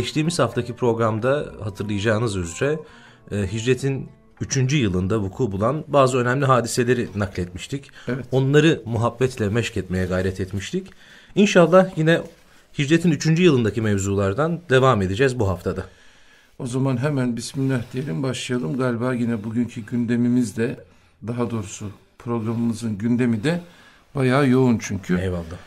geçtiğimiz haftaki programda hatırlayacağınız üzere e, hicretin 3. yılında vuku bulan bazı önemli hadiseleri nakletmiştik. Evet. Onları muhabbetle meşk etmeye gayret etmiştik. İnşallah yine hicretin 3. yılındaki mevzulardan devam edeceğiz bu haftada. O zaman hemen Bismillah diyelim başlayalım. Galiba yine bugünkü gündemimiz de daha doğrusu programımızın gündemi de bayağı yoğun çünkü. Eyvallah.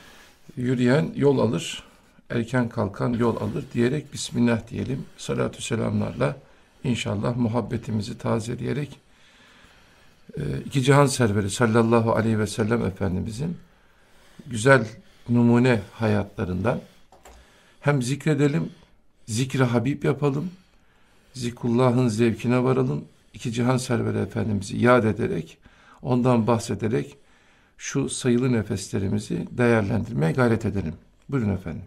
Yürüyen yol alır, erken kalkan yol alır diyerek Bismillah diyelim. Salatü selamlarla inşallah muhabbetimizi tazeleyerek e, iki cihan serveri sallallahu aleyhi ve sellem Efendimizin güzel numune hayatlarından hem zikredelim, zikri Habib yapalım, zikullahın zevkine varalım, iki cihan serveri Efendimiz'i yad ederek, ondan bahsederek şu sayılı nefeslerimizi değerlendirmeye gayret edelim. Buyurun efendim.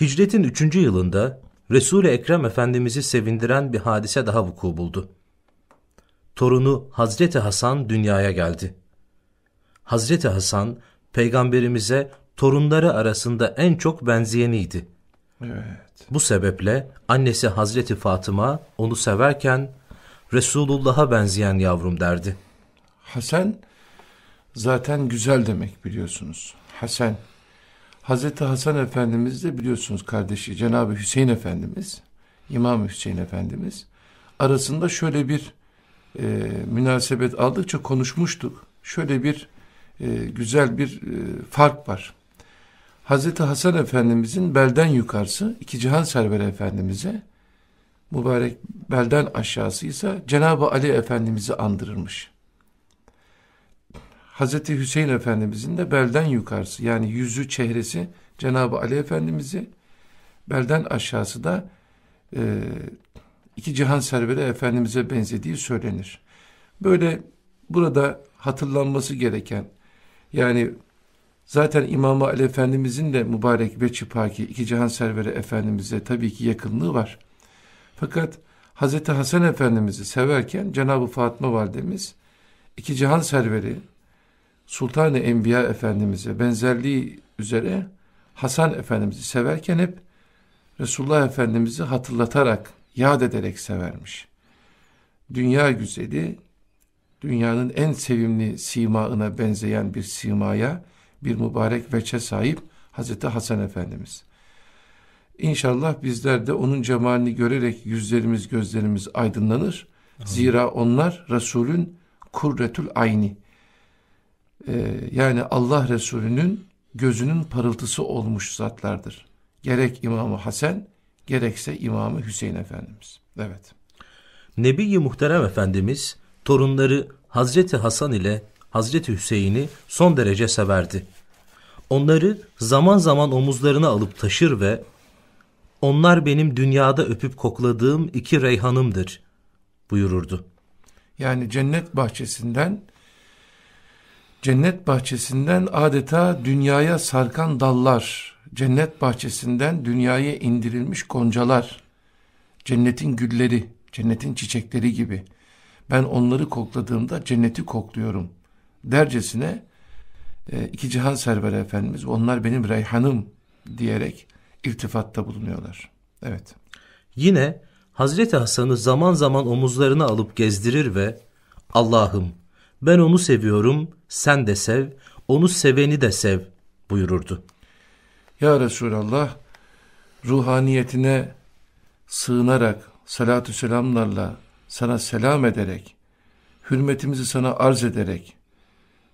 Hicretin üçüncü yılında Resul-i Ekrem Efendimiz'i sevindiren bir hadise daha vuku buldu. Torunu Hazreti Hasan dünyaya geldi. Hazreti Hasan, peygamberimize torunları arasında en çok benzeyeniydi. Evet. Bu sebeple annesi Hazreti Fatıma onu severken Resulullah'a benzeyen yavrum derdi. Hasan zaten güzel demek biliyorsunuz. Hasan. Hazreti Hasan Efendimiz de biliyorsunuz kardeşi Cenab-ı Hüseyin Efendimiz, İmam Hüseyin Efendimiz arasında şöyle bir e, münasebet aldıkça konuşmuştuk. Şöyle bir e, güzel bir e, fark var. Hazreti Hasan Efendimizin belden yukarısı iki cihan serveri Efendimiz'e mübarek belden aşağısı ise Cenab-ı Ali Efendimiz'i andırırmış. Hazreti Hüseyin Efendimizin de belden yukarısı yani yüzü çehresi Cenab-ı Ali Efendimiz'i belden aşağısı da e, iki cihan serveri Efendimiz'e benzediği söylenir. Böyle burada hatırlanması gereken yani zaten İmam Ali Efendimizin de mübarek ve çıpaki iki cihan serveri Efendimiz'e tabii ki yakınlığı var. Fakat Hazreti Hasan Efendimiz'i severken Cenab-ı Fatma Validemiz iki cihan serveri Sultan-ı Enbiya Efendimiz'e benzerliği üzere Hasan Efendimiz'i severken hep Resulullah Efendimiz'i hatırlatarak, yad ederek severmiş. Dünya güzeli, dünyanın en sevimli simaına benzeyen bir simaya, bir mübarek veçe sahip Hazreti Hasan Efendimiz. İnşallah bizler de onun cemalini görerek yüzlerimiz gözlerimiz aydınlanır. Zira onlar Resulün kurretül ayni. Ee, yani Allah Resulü'nün gözünün parıltısı olmuş zatlardır. Gerek İmamı Hasan gerekse İmamı Hüseyin Efendimiz. Evet. Nebi-i Muhterem Efendimiz torunları Hazreti Hasan ile Hazreti Hüseyin'i son derece severdi. Onları zaman zaman omuzlarına alıp taşır ve onlar benim dünyada öpüp kokladığım iki reyhanımdır buyururdu. Yani cennet bahçesinden cennet bahçesinden adeta dünyaya sarkan dallar, cennet bahçesinden dünyaya indirilmiş goncalar, cennetin gülleri, cennetin çiçekleri gibi. Ben onları kokladığımda cenneti kokluyorum dercesine e, iki cihan serveri Efendimiz onlar benim reyhanım diyerek iltifatta bulunuyorlar. Evet. Yine Hazreti Hasan'ı zaman zaman omuzlarına alıp gezdirir ve Allah'ım ben onu seviyorum sen de sev onu seveni de sev buyururdu. Ya Resulallah ruhaniyetine sığınarak salatü selamlarla sana selam ederek hürmetimizi sana arz ederek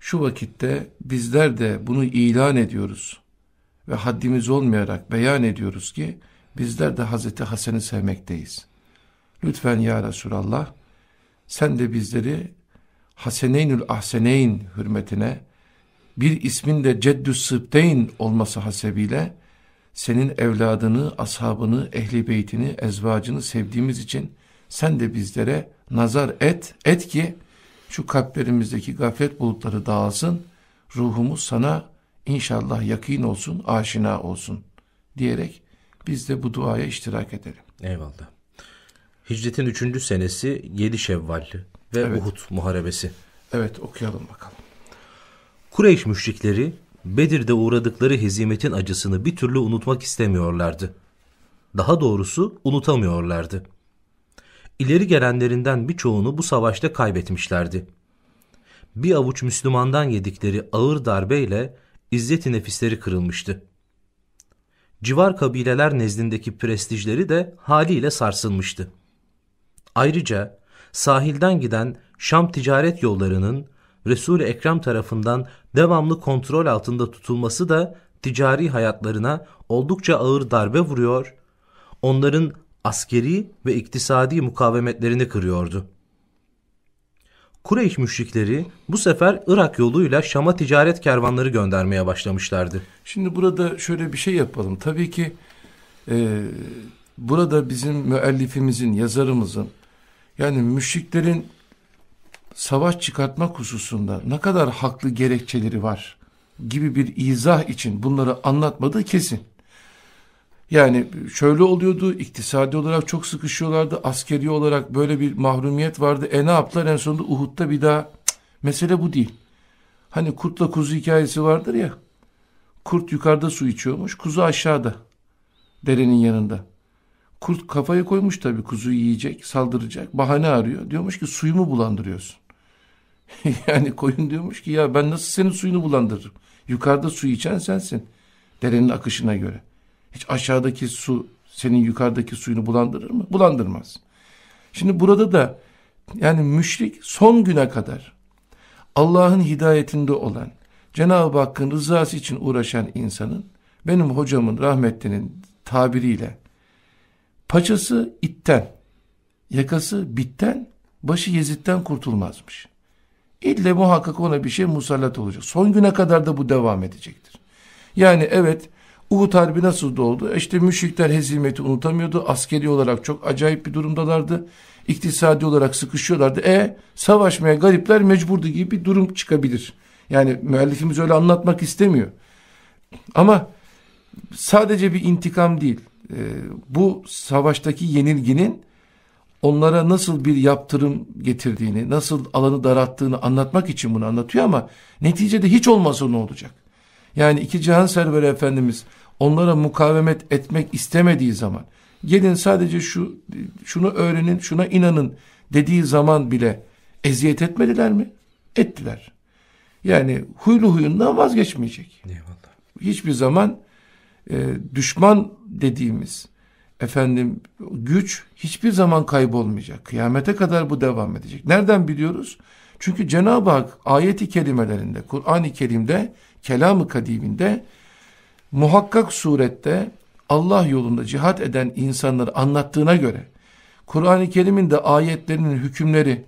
şu vakitte bizler de bunu ilan ediyoruz ve haddimiz olmayarak beyan ediyoruz ki bizler de Hazreti Hasan'ı sevmekteyiz. Lütfen ya Resulallah sen de bizleri Haseneynül Ahseneyn hürmetine bir ismin de Ceddü Sıbteyn olması hasebiyle senin evladını, ashabını, ehli beytini, ezvacını sevdiğimiz için sen de bizlere nazar et, et ki şu kalplerimizdeki gaflet bulutları dağılsın, ruhumuz sana inşallah yakin olsun, aşina olsun diyerek biz de bu duaya iştirak edelim. Eyvallah. Hicretin üçüncü senesi yedi Şevvalli ve evet. Uhud Muharebesi. Evet okuyalım bakalım. Kureyş müşrikleri Bedir'de uğradıkları hezimetin acısını bir türlü unutmak istemiyorlardı. Daha doğrusu unutamıyorlardı. İleri gelenlerinden birçoğunu bu savaşta kaybetmişlerdi. Bir avuç Müslümandan yedikleri ağır darbeyle izzet-i nefisleri kırılmıştı. Civar kabileler nezdindeki prestijleri de haliyle sarsılmıştı. Ayrıca sahilden giden Şam ticaret yollarının Resul-i Ekrem tarafından devamlı kontrol altında tutulması da ticari hayatlarına oldukça ağır darbe vuruyor, onların askeri ve iktisadi mukavemetlerini kırıyordu. Kureyş müşrikleri bu sefer Irak yoluyla Şam'a ticaret kervanları göndermeye başlamışlardı. Şimdi burada şöyle bir şey yapalım. Tabii ki e, burada bizim müellifimizin, yazarımızın yani müşriklerin savaş çıkartmak hususunda ne kadar haklı gerekçeleri var gibi bir izah için bunları anlatmadığı kesin. Yani şöyle oluyordu, iktisadi olarak çok sıkışıyorlardı, askeri olarak böyle bir mahrumiyet vardı. E ne yaptılar en sonunda Uhud'da bir daha, mesele bu değil. Hani kurtla kuzu hikayesi vardır ya, kurt yukarıda su içiyormuş, kuzu aşağıda, derenin yanında. Kurt kafayı koymuş tabii kuzuyu yiyecek, saldıracak, bahane arıyor. Diyormuş ki suyumu bulandırıyorsun. yani koyun diyormuş ki ya ben nasıl senin suyunu bulandırırım? Yukarıda su içen sensin, derenin akışına göre. Hiç aşağıdaki su senin yukarıdaki suyunu bulandırır mı? Bulandırmaz. Şimdi burada da yani müşrik son güne kadar Allah'ın hidayetinde olan Cenab-ı Hakk'ın rızası için uğraşan insanın benim hocamın rahmetlinin tabiriyle paçası itten, yakası bitten, başı Yezid'den kurtulmazmış. İlle muhakkak ona bir şey musallat olacak. Son güne kadar da bu devam edecektir. Yani evet Uhud Harbi nasıl oldu? İşte müşrikler hezimeti unutamıyordu. Askeri olarak çok acayip bir durumdalardı. İktisadi olarak sıkışıyorlardı. E savaşmaya garipler mecburdu gibi bir durum çıkabilir. Yani müellifimiz öyle anlatmak istemiyor. Ama sadece bir intikam değil. E, bu savaştaki yenilginin onlara nasıl bir yaptırım getirdiğini, nasıl alanı daralttığını anlatmak için bunu anlatıyor ama neticede hiç olmasa ne olacak? Yani iki cihan serveri Efendimiz onlara mukavemet etmek istemediği zaman gelin sadece şu şunu öğrenin şuna inanın dediği zaman bile eziyet etmediler mi? Ettiler. Yani huylu huyundan vazgeçmeyecek. Eyvallah. Hiçbir zaman e, düşman dediğimiz efendim güç hiçbir zaman kaybolmayacak. Kıyamete kadar bu devam edecek. Nereden biliyoruz? Çünkü Cenab-ı Hak ayeti kelimelerinde, Kur'an-ı Kerim'de kelamı kadiminde muhakkak surette Allah yolunda cihat eden insanları anlattığına göre Kur'an-ı Kerim'in de ayetlerinin hükümleri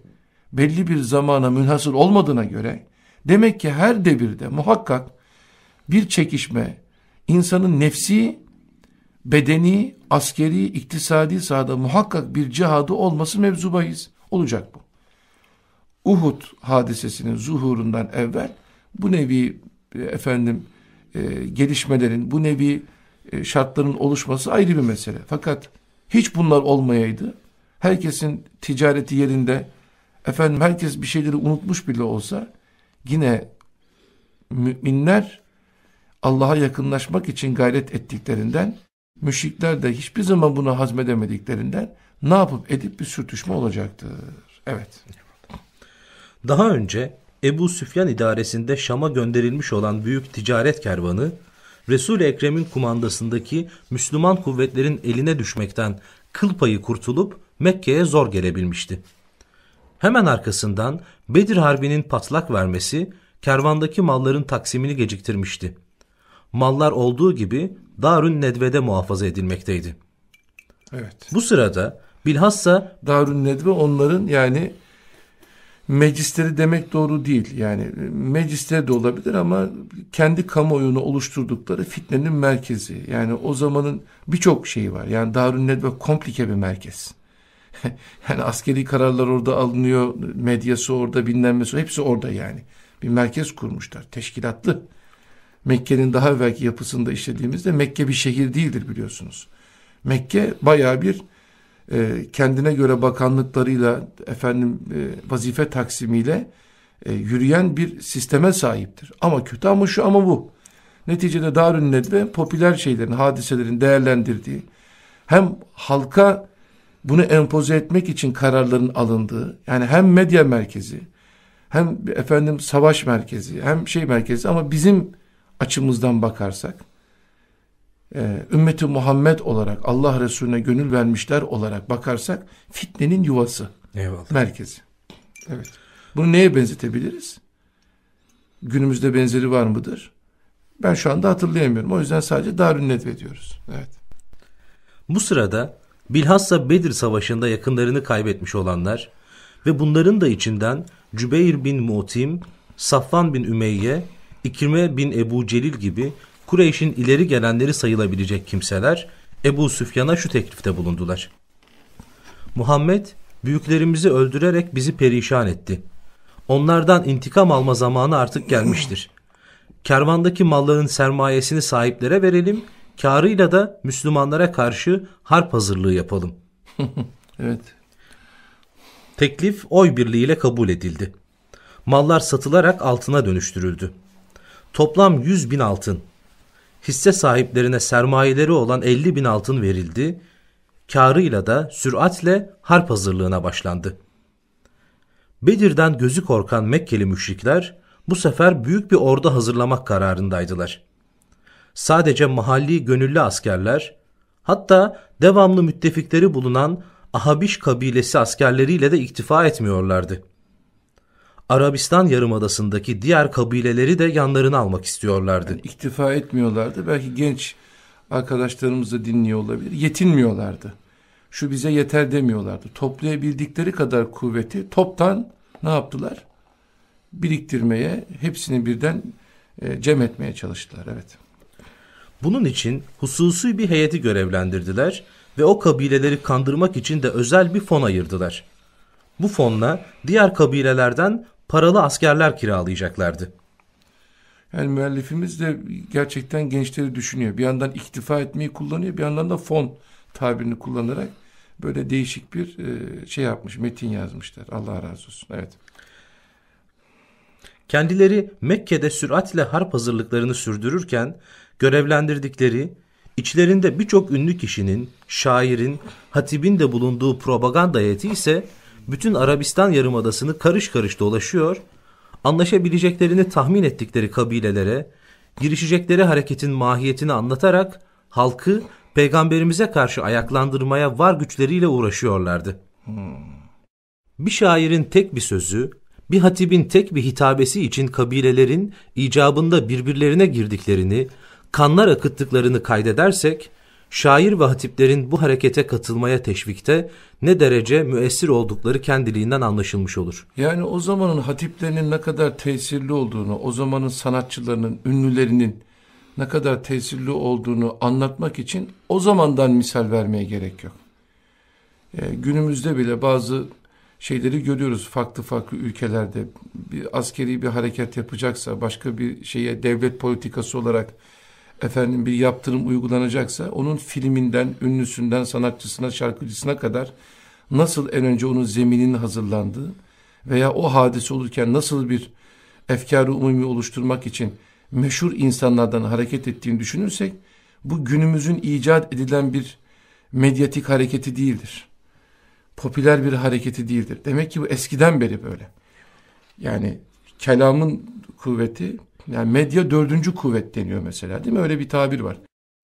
belli bir zamana münhasır olmadığına göre demek ki her devirde muhakkak bir çekişme insanın nefsi, bedeni, askeri, iktisadi sahada muhakkak bir cihadı olması mevzubayız. Olacak bu. Uhud hadisesinin zuhurundan evvel bu nevi e, efendim e, gelişmelerin, bu nevi e, şartların oluşması ayrı bir mesele. Fakat hiç bunlar olmayaydı, herkesin ticareti yerinde, efendim herkes bir şeyleri unutmuş bile olsa, yine müminler Allah'a yakınlaşmak için gayret ettiklerinden, müşrikler de hiçbir zaman bunu hazmedemediklerinden ne yapıp edip bir sürtüşme olacaktır. Evet. Daha önce Ebu Süfyan idaresinde Şam'a gönderilmiş olan büyük ticaret kervanı, Resul-i Ekrem'in kumandasındaki Müslüman kuvvetlerin eline düşmekten kıl payı kurtulup Mekke'ye zor gelebilmişti. Hemen arkasından Bedir Harbi'nin patlak vermesi kervandaki malların taksimini geciktirmişti. Mallar olduğu gibi Darün Nedve'de muhafaza edilmekteydi. Evet. Bu sırada bilhassa Darün Nedve onların yani meclisleri demek doğru değil. Yani meclisleri de olabilir ama kendi kamuoyunu oluşturdukları fitnenin merkezi. Yani o zamanın birçok şeyi var. Yani Darun Nedve komplike bir merkez. yani askeri kararlar orada alınıyor, medyası orada, bilmem hepsi orada yani. Bir merkez kurmuşlar, teşkilatlı. Mekke'nin daha evvelki yapısında işlediğimizde Mekke bir şehir değildir biliyorsunuz. Mekke baya bir e, kendine göre bakanlıklarıyla efendim e, vazife taksimiyle e, yürüyen bir sisteme sahiptir. Ama kötü ama şu ama bu. Neticede Darül Nedve popüler şeylerin, hadiselerin değerlendirdiği, hem halka bunu empoze etmek için kararların alındığı, yani hem medya merkezi, hem efendim savaş merkezi, hem şey merkezi ama bizim açımızdan bakarsak, e, ümmeti Muhammed olarak Allah Resulüne gönül vermişler olarak bakarsak fitnenin yuvası. Eyvallah. Merkezi. Evet. Bunu neye benzetebiliriz? Günümüzde benzeri var mıdır? Ben şu anda hatırlayamıyorum. O yüzden sadece Darün Nedve diyoruz. Evet. Bu sırada bilhassa Bedir Savaşı'nda yakınlarını kaybetmiş olanlar ve bunların da içinden Cübeyr bin Mutim, Safvan bin Ümeyye, İkrime bin Ebu Celil gibi Kureyş'in ileri gelenleri sayılabilecek kimseler Ebu Süfyan'a şu teklifte bulundular. Muhammed büyüklerimizi öldürerek bizi perişan etti. Onlardan intikam alma zamanı artık gelmiştir. Kervandaki malların sermayesini sahiplere verelim, karıyla da Müslümanlara karşı harp hazırlığı yapalım. evet. Teklif oy birliğiyle kabul edildi. Mallar satılarak altına dönüştürüldü. Toplam 100 bin altın, hisse sahiplerine sermayeleri olan 50 bin altın verildi, karıyla da süratle harp hazırlığına başlandı. Bedir'den gözü korkan Mekkeli müşrikler bu sefer büyük bir ordu hazırlamak kararındaydılar. Sadece mahalli gönüllü askerler, hatta devamlı müttefikleri bulunan Ahabiş kabilesi askerleriyle de iktifa etmiyorlardı. Arabistan yarımadasındaki diğer kabileleri de yanlarına almak istiyorlardı. Yani iktifa etmiyorlardı. Belki genç arkadaşlarımız da dinliyor olabilir. Yetinmiyorlardı. Şu bize yeter demiyorlardı. Toplayabildikleri kadar kuvveti toptan ne yaptılar? Biriktirmeye, hepsini birden e, cem etmeye çalıştılar. Evet. Bunun için hususi bir heyeti görevlendirdiler ve o kabileleri kandırmak için de özel bir fon ayırdılar. Bu fonla diğer kabilelerden paralı askerler kiralayacaklardı. Yani müellifimiz de gerçekten gençleri düşünüyor. Bir yandan iktifa etmeyi kullanıyor, bir yandan da fon tabirini kullanarak böyle değişik bir e, şey yapmış, metin yazmışlar. Allah razı olsun. Evet. Kendileri Mekke'de süratle harp hazırlıklarını sürdürürken görevlendirdikleri içlerinde birçok ünlü kişinin, şairin, hatibin de bulunduğu propaganda heyeti ise bütün Arabistan yarımadasını karış karış dolaşıyor, anlaşabileceklerini tahmin ettikleri kabilelere, girişecekleri hareketin mahiyetini anlatarak halkı peygamberimize karşı ayaklandırmaya var güçleriyle uğraşıyorlardı. Hmm. Bir şairin tek bir sözü, bir hatibin tek bir hitabesi için kabilelerin icabında birbirlerine girdiklerini, kanlar akıttıklarını kaydedersek, şair ve hatiplerin bu harekete katılmaya teşvikte ne derece müessir oldukları kendiliğinden anlaşılmış olur. Yani o zamanın hatiplerinin ne kadar tesirli olduğunu, o zamanın sanatçılarının, ünlülerinin ne kadar tesirli olduğunu anlatmak için o zamandan misal vermeye gerek yok. Ee, günümüzde bile bazı şeyleri görüyoruz farklı farklı ülkelerde. Bir askeri bir hareket yapacaksa, başka bir şeye devlet politikası olarak efendim bir yaptırım uygulanacaksa onun filminden, ünlüsünden, sanatçısına, şarkıcısına kadar nasıl en önce onun zemininin hazırlandığı veya o hadise olurken nasıl bir efkarı umumi oluşturmak için meşhur insanlardan hareket ettiğini düşünürsek bu günümüzün icat edilen bir medyatik hareketi değildir. Popüler bir hareketi değildir. Demek ki bu eskiden beri böyle. Yani kelamın kuvveti yani medya dördüncü kuvvet deniyor mesela değil mi? Öyle bir tabir var.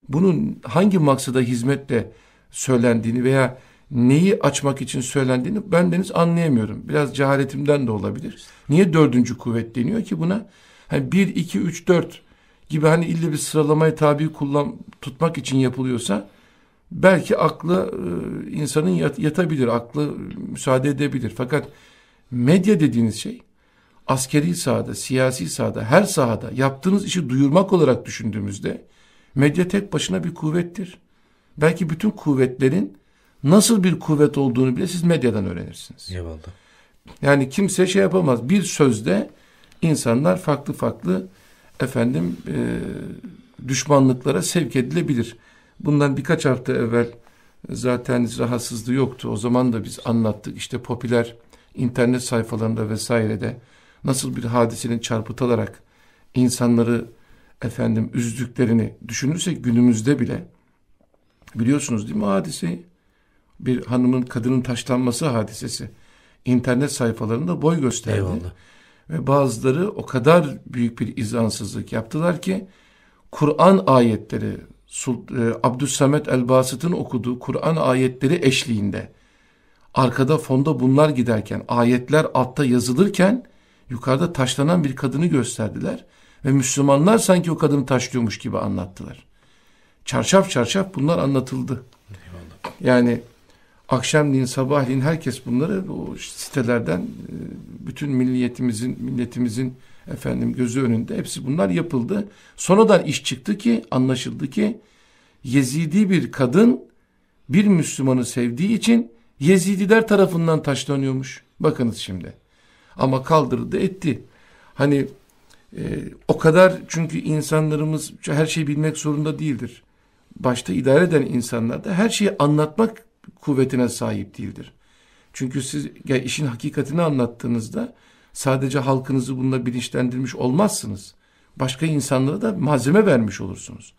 Bunun hangi maksada hizmetle söylendiğini veya neyi açmak için söylendiğini ben deniz anlayamıyorum. Biraz cehaletimden de olabilir. Niye dördüncü kuvvet deniyor ki buna? Hani bir, iki, üç, dört gibi hani illa bir sıralamaya tabi kullan, tutmak için yapılıyorsa belki aklı e, insanın yat, yatabilir, aklı müsaade edebilir. Fakat medya dediğiniz şey askeri sahada, siyasi sahada, her sahada yaptığınız işi duyurmak olarak düşündüğümüzde medya tek başına bir kuvvettir. Belki bütün kuvvetlerin nasıl bir kuvvet olduğunu bile siz medyadan öğrenirsiniz. Eyvallah. Yani kimse şey yapamaz. Bir sözde insanlar farklı farklı efendim e, düşmanlıklara sevk edilebilir. Bundan birkaç hafta evvel zaten rahatsızlığı yoktu. O zaman da biz anlattık. İşte popüler internet sayfalarında vesairede nasıl bir hadisenin çarpıtılarak insanları efendim üzdüklerini düşünürsek günümüzde bile biliyorsunuz değil mi o hadiseyi? Bir hanımın kadının taşlanması hadisesi internet sayfalarında boy gösterdi. Eyvallah. Ve bazıları o kadar büyük bir izansızlık yaptılar ki Kur'an ayetleri e, Abdüssamet El-Basit'in okuduğu Kur'an ayetleri eşliğinde arkada fonda bunlar giderken ayetler altta yazılırken yukarıda taşlanan bir kadını gösterdiler ve Müslümanlar sanki o kadını taşlıyormuş gibi anlattılar. Çarşaf çarşaf bunlar anlatıldı. Eyvallah. Yani akşamleyin sabahleyin herkes bunları o sitelerden e, bütün milliyetimizin milletimizin efendim gözü önünde hepsi bunlar yapıldı. Sonradan iş çıktı ki anlaşıldı ki Yezidi bir kadın bir Müslümanı sevdiği için Yezidiler tarafından taşlanıyormuş. Bakınız şimdi. Ama kaldırdı etti. Hani e, o kadar çünkü insanlarımız her şeyi bilmek zorunda değildir. Başta idare eden insanlar da her şeyi anlatmak kuvvetine sahip değildir. Çünkü siz ya işin hakikatini anlattığınızda sadece halkınızı bununla bilinçlendirmiş olmazsınız. Başka insanlara da malzeme vermiş olursunuz.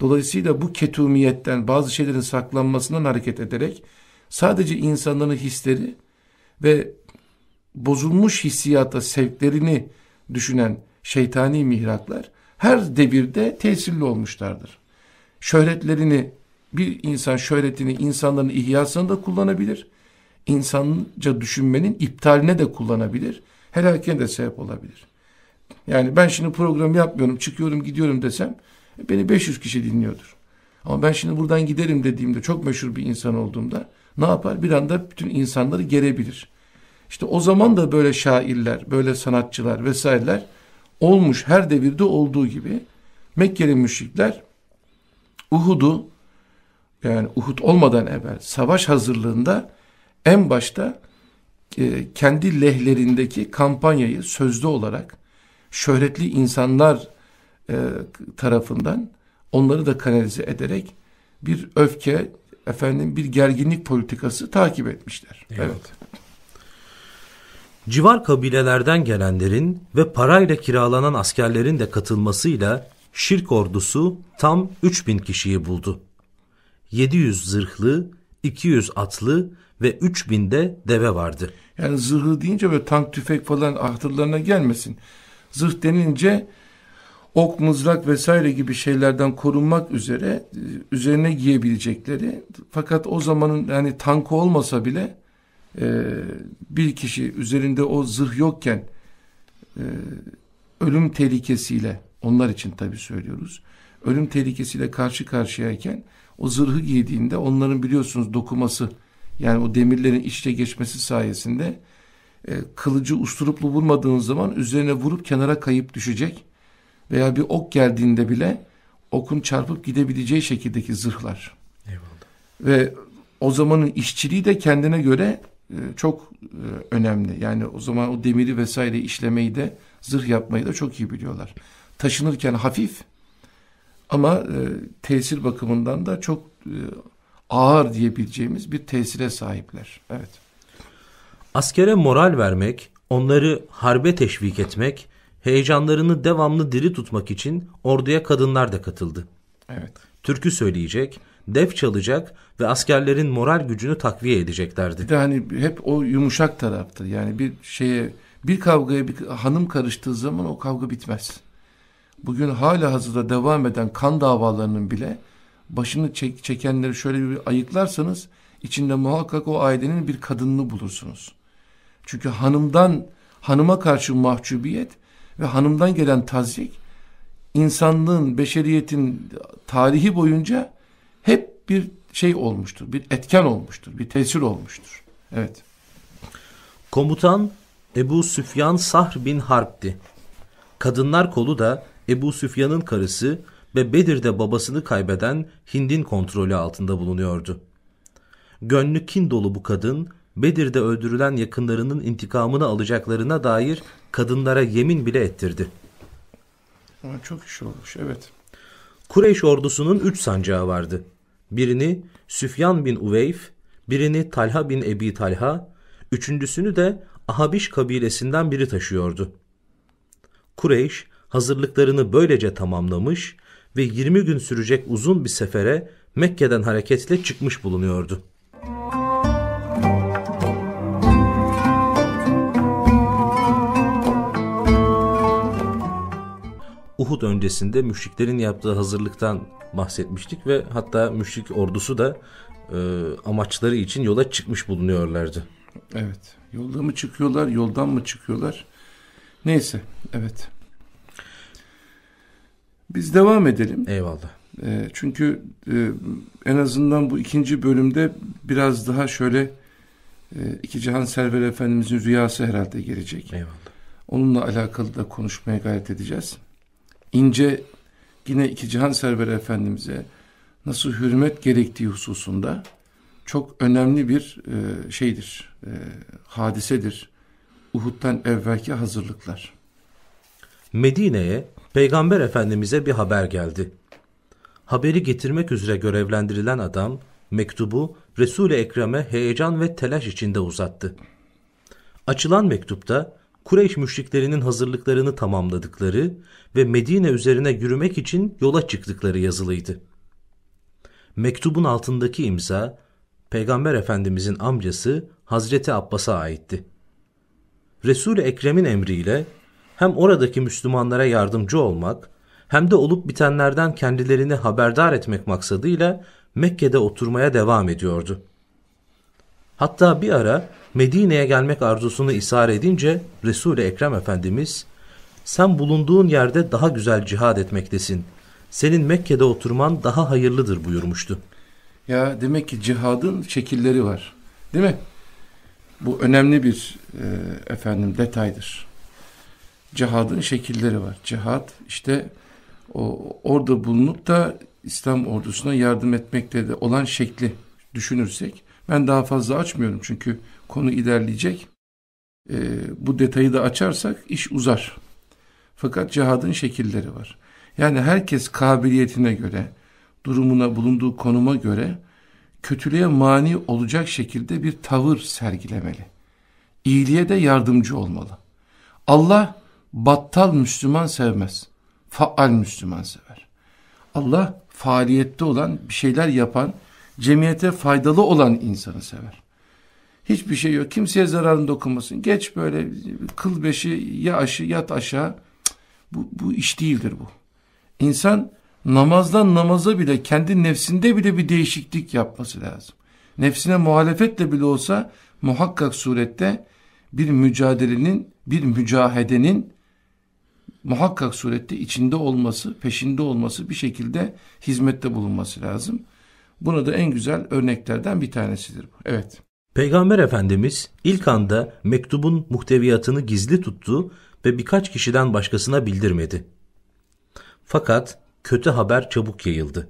Dolayısıyla bu ketumiyetten bazı şeylerin saklanmasından hareket ederek sadece insanların hisleri ve bozulmuş hissiyata sevklerini düşünen şeytani mihraklar her devirde tesirli olmuşlardır. Şöhretlerini bir insan şöhretini insanların ihyasına da kullanabilir. İnsanca düşünmenin iptaline de kullanabilir. Helakine de sebep olabilir. Yani ben şimdi program yapmıyorum, çıkıyorum, gidiyorum desem beni 500 kişi dinliyordur. Ama ben şimdi buradan giderim dediğimde çok meşhur bir insan olduğumda ne yapar? Bir anda bütün insanları gerebilir. İşte o zaman da böyle şairler, böyle sanatçılar vesaireler olmuş her devirde olduğu gibi Mekkeli müşrikler Uhud'u yani Uhud olmadan evvel savaş hazırlığında en başta e, kendi lehlerindeki kampanyayı sözlü olarak şöhretli insanlar e, tarafından onları da kanalize ederek bir öfke, efendim bir gerginlik politikası takip etmişler. Evet. evet. Civar kabilelerden gelenlerin ve parayla kiralanan askerlerin de katılmasıyla şirk ordusu tam 3000 kişiyi buldu. 700 zırhlı, 200 atlı ve 3000 de deve vardı. Yani zırhlı deyince böyle tank tüfek falan hatırlarına gelmesin. Zırh denince ok, mızrak vesaire gibi şeylerden korunmak üzere e, üzerine giyebilecekleri fakat o zamanın yani tankı olmasa bile e, bir kişi üzerinde o zırh yokken e, ölüm tehlikesiyle onlar için tabi söylüyoruz ölüm tehlikesiyle karşı karşıyayken o zırhı giydiğinde onların biliyorsunuz dokuması yani o demirlerin içte geçmesi sayesinde e, kılıcı usturuplu vurmadığınız zaman üzerine vurup kenara kayıp düşecek veya bir ok geldiğinde bile okun çarpıp gidebileceği şekildeki zırhlar. Eyvallah. Ve o zamanın işçiliği de kendine göre çok e, önemli. Yani o zaman o demiri vesaire işlemeyi de zırh yapmayı da çok iyi biliyorlar. Taşınırken hafif ama e, tesir bakımından da çok e, ağır diyebileceğimiz bir tesire sahipler. Evet. Askere moral vermek, onları harbe teşvik etmek, heyecanlarını devamlı diri tutmak için orduya kadınlar da katıldı. Evet. Türkü söyleyecek, def çalacak ve askerlerin moral gücünü takviye edeceklerdi. Bir de hani hep o yumuşak taraftı. Yani bir şeye bir kavgaya bir hanım karıştığı zaman o kavga bitmez bugün hala hazırda devam eden kan davalarının bile başını çek, çekenleri şöyle bir ayıklarsanız içinde muhakkak o ailenin bir kadınını bulursunuz. Çünkü hanımdan hanıma karşı mahcubiyet ve hanımdan gelen tazyik insanlığın, beşeriyetin tarihi boyunca hep bir şey olmuştur. Bir etken olmuştur. Bir tesir olmuştur. Evet. Komutan Ebu Süfyan Sahr bin Harp'ti. Kadınlar kolu da Ebu Süfyan'ın karısı ve Bedir'de babasını kaybeden Hind'in kontrolü altında bulunuyordu. Gönlü kin dolu bu kadın, Bedir'de öldürülen yakınlarının intikamını alacaklarına dair kadınlara yemin bile ettirdi. Ama çok iş olmuş, evet. Kureyş ordusunun üç sancağı vardı. Birini Süfyan bin Uveyf, birini Talha bin Ebi Talha, üçüncüsünü de Ahabiş kabilesinden biri taşıyordu. Kureyş, hazırlıklarını böylece tamamlamış ve 20 gün sürecek uzun bir sefere Mekke'den hareketle çıkmış bulunuyordu. Uhud öncesinde müşriklerin yaptığı hazırlıktan bahsetmiştik ve hatta müşrik ordusu da e, amaçları için yola çıkmış bulunuyorlardı. Evet. Yolda mı çıkıyorlar, yoldan mı çıkıyorlar? Neyse, evet. Biz devam edelim. Eyvallah. E, çünkü e, en azından bu ikinci bölümde biraz daha şöyle e, iki Cihan Server Efendimizin rüyası herhalde gelecek. Eyvallah. Onunla alakalı da konuşmaya gayret edeceğiz. İnce yine iki Cihan Server Efendimiz'e nasıl hürmet gerektiği hususunda çok önemli bir e, şeydir, e, hadisedir. Uhud'dan evvelki hazırlıklar. Medine'ye Peygamber Efendimiz'e bir haber geldi. Haberi getirmek üzere görevlendirilen adam mektubu Resul-i Ekrem'e heyecan ve telaş içinde uzattı. Açılan mektupta Kureyş müşriklerinin hazırlıklarını tamamladıkları ve Medine üzerine yürümek için yola çıktıkları yazılıydı. Mektubun altındaki imza Peygamber Efendimizin amcası Hazreti Abbas'a aitti. Resul-i Ekrem'in emriyle hem oradaki Müslümanlara yardımcı olmak hem de olup bitenlerden kendilerini haberdar etmek maksadıyla Mekke'de oturmaya devam ediyordu. Hatta bir ara Medine'ye gelmek arzusunu ishar edince Resul-i Ekrem Efendimiz sen bulunduğun yerde daha güzel cihad etmektesin. Senin Mekke'de oturman daha hayırlıdır buyurmuştu. Ya demek ki cihadın şekilleri var. Değil mi? Bu önemli bir e, efendim detaydır. Cihadın şekilleri var. Cihad işte o orada bulunup da İslam ordusuna yardım etmekte de olan şekli düşünürsek ben daha fazla açmıyorum çünkü konu ilerleyecek. E, bu detayı da açarsak iş uzar. Fakat cihadın şekilleri var. Yani herkes kabiliyetine göre, durumuna, bulunduğu konuma göre kötülüğe mani olacak şekilde bir tavır sergilemeli. İyiliğe de yardımcı olmalı. Allah battal Müslüman sevmez. Faal Müslüman sever. Allah faaliyette olan, bir şeyler yapan, cemiyete faydalı olan insanı sever. Hiçbir şey yok. Kimseye zararın dokunmasın. Geç böyle kıl beşi ya aşı yat aşağı. Bu, bu iş değildir bu. İnsan namazdan namaza bile kendi nefsinde bile bir değişiklik yapması lazım. Nefsine muhalefetle bile olsa muhakkak surette bir mücadelenin, bir mücahedenin muhakkak surette içinde olması, peşinde olması, bir şekilde hizmette bulunması lazım. Buna da en güzel örneklerden bir tanesidir bu. Evet. Peygamber Efendimiz ilk anda mektubun muhteviyatını gizli tuttu ve birkaç kişiden başkasına bildirmedi. Fakat kötü haber çabuk yayıldı.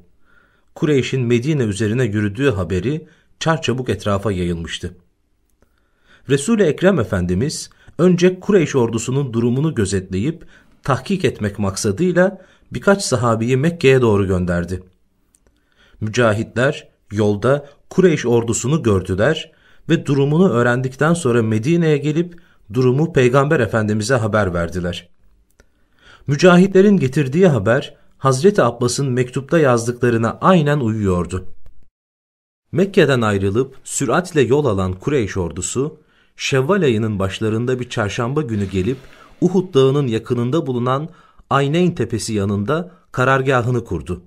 Kureyş'in Medine üzerine yürüdüğü haberi çarçabuk etrafa yayılmıştı. Resul-i Ekrem Efendimiz önce Kureyş ordusunun durumunu gözetleyip tahkik etmek maksadıyla birkaç sahabiyi Mekke'ye doğru gönderdi. Mücahitler yolda Kureyş ordusunu gördüler ve durumunu öğrendikten sonra Medine'ye gelip durumu Peygamber Efendimiz'e haber verdiler. Mücahitlerin getirdiği haber Hazreti Abbas'ın mektupta yazdıklarına aynen uyuyordu. Mekke'den ayrılıp süratle yol alan Kureyş ordusu, Şevval ayının başlarında bir çarşamba günü gelip Uhud dağının yakınında bulunan Ayneyn tepesi yanında karargahını kurdu.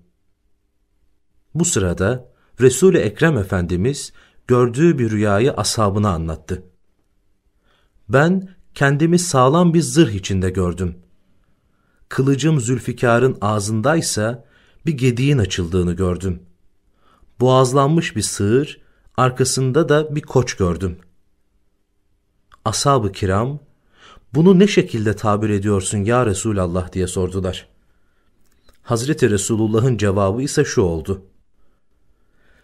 Bu sırada Resul-i Ekrem Efendimiz gördüğü bir rüyayı ashabına anlattı. Ben kendimi sağlam bir zırh içinde gördüm. Kılıcım Zülfikar'ın ağzındaysa bir gediğin açıldığını gördüm. Boğazlanmış bir sığır, arkasında da bir koç gördüm. Ashab-ı kiram, bunu ne şekilde tabir ediyorsun ya Resulallah diye sordular. Hazreti Resulullah'ın cevabı ise şu oldu.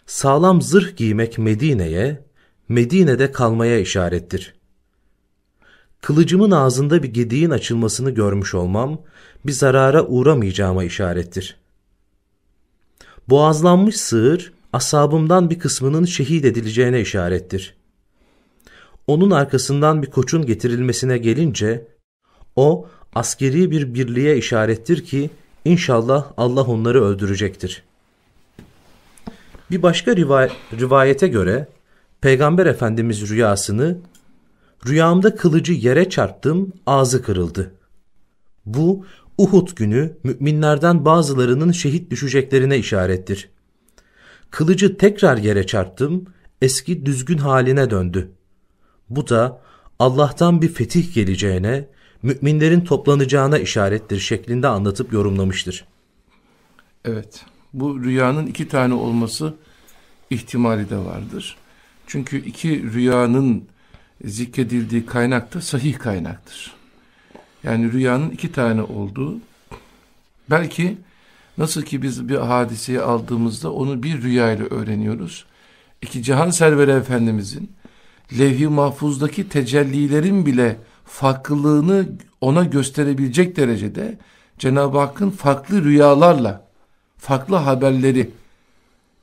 Sağlam zırh giymek Medine'ye, Medine'de kalmaya işarettir. Kılıcımın ağzında bir gediğin açılmasını görmüş olmam, bir zarara uğramayacağıma işarettir. Boğazlanmış sığır, asabımdan bir kısmının şehit edileceğine işarettir. Onun arkasından bir koçun getirilmesine gelince, O askeri bir birliğe işarettir ki inşallah Allah onları öldürecektir. Bir başka rivay rivayete göre Peygamber Efendimiz rüyasını rüyamda kılıcı yere çarptım ağzı kırıldı. Bu Uhud günü müminlerden bazılarının şehit düşeceklerine işarettir. Kılıcı tekrar yere çarptım, eski düzgün haline döndü. Bu da Allah'tan bir fetih geleceğine, müminlerin toplanacağına işarettir şeklinde anlatıp yorumlamıştır. Evet, bu rüyanın iki tane olması ihtimali de vardır. Çünkü iki rüyanın zikredildiği kaynak da sahih kaynaktır. Yani rüyanın iki tane olduğu, belki nasıl ki biz bir hadiseyi aldığımızda onu bir rüya ile öğreniyoruz. İki Cihan Serveri Efendimizin levh-i mahfuzdaki tecellilerin bile farklılığını ona gösterebilecek derecede Cenab-ı Hakk'ın farklı rüyalarla, farklı haberleri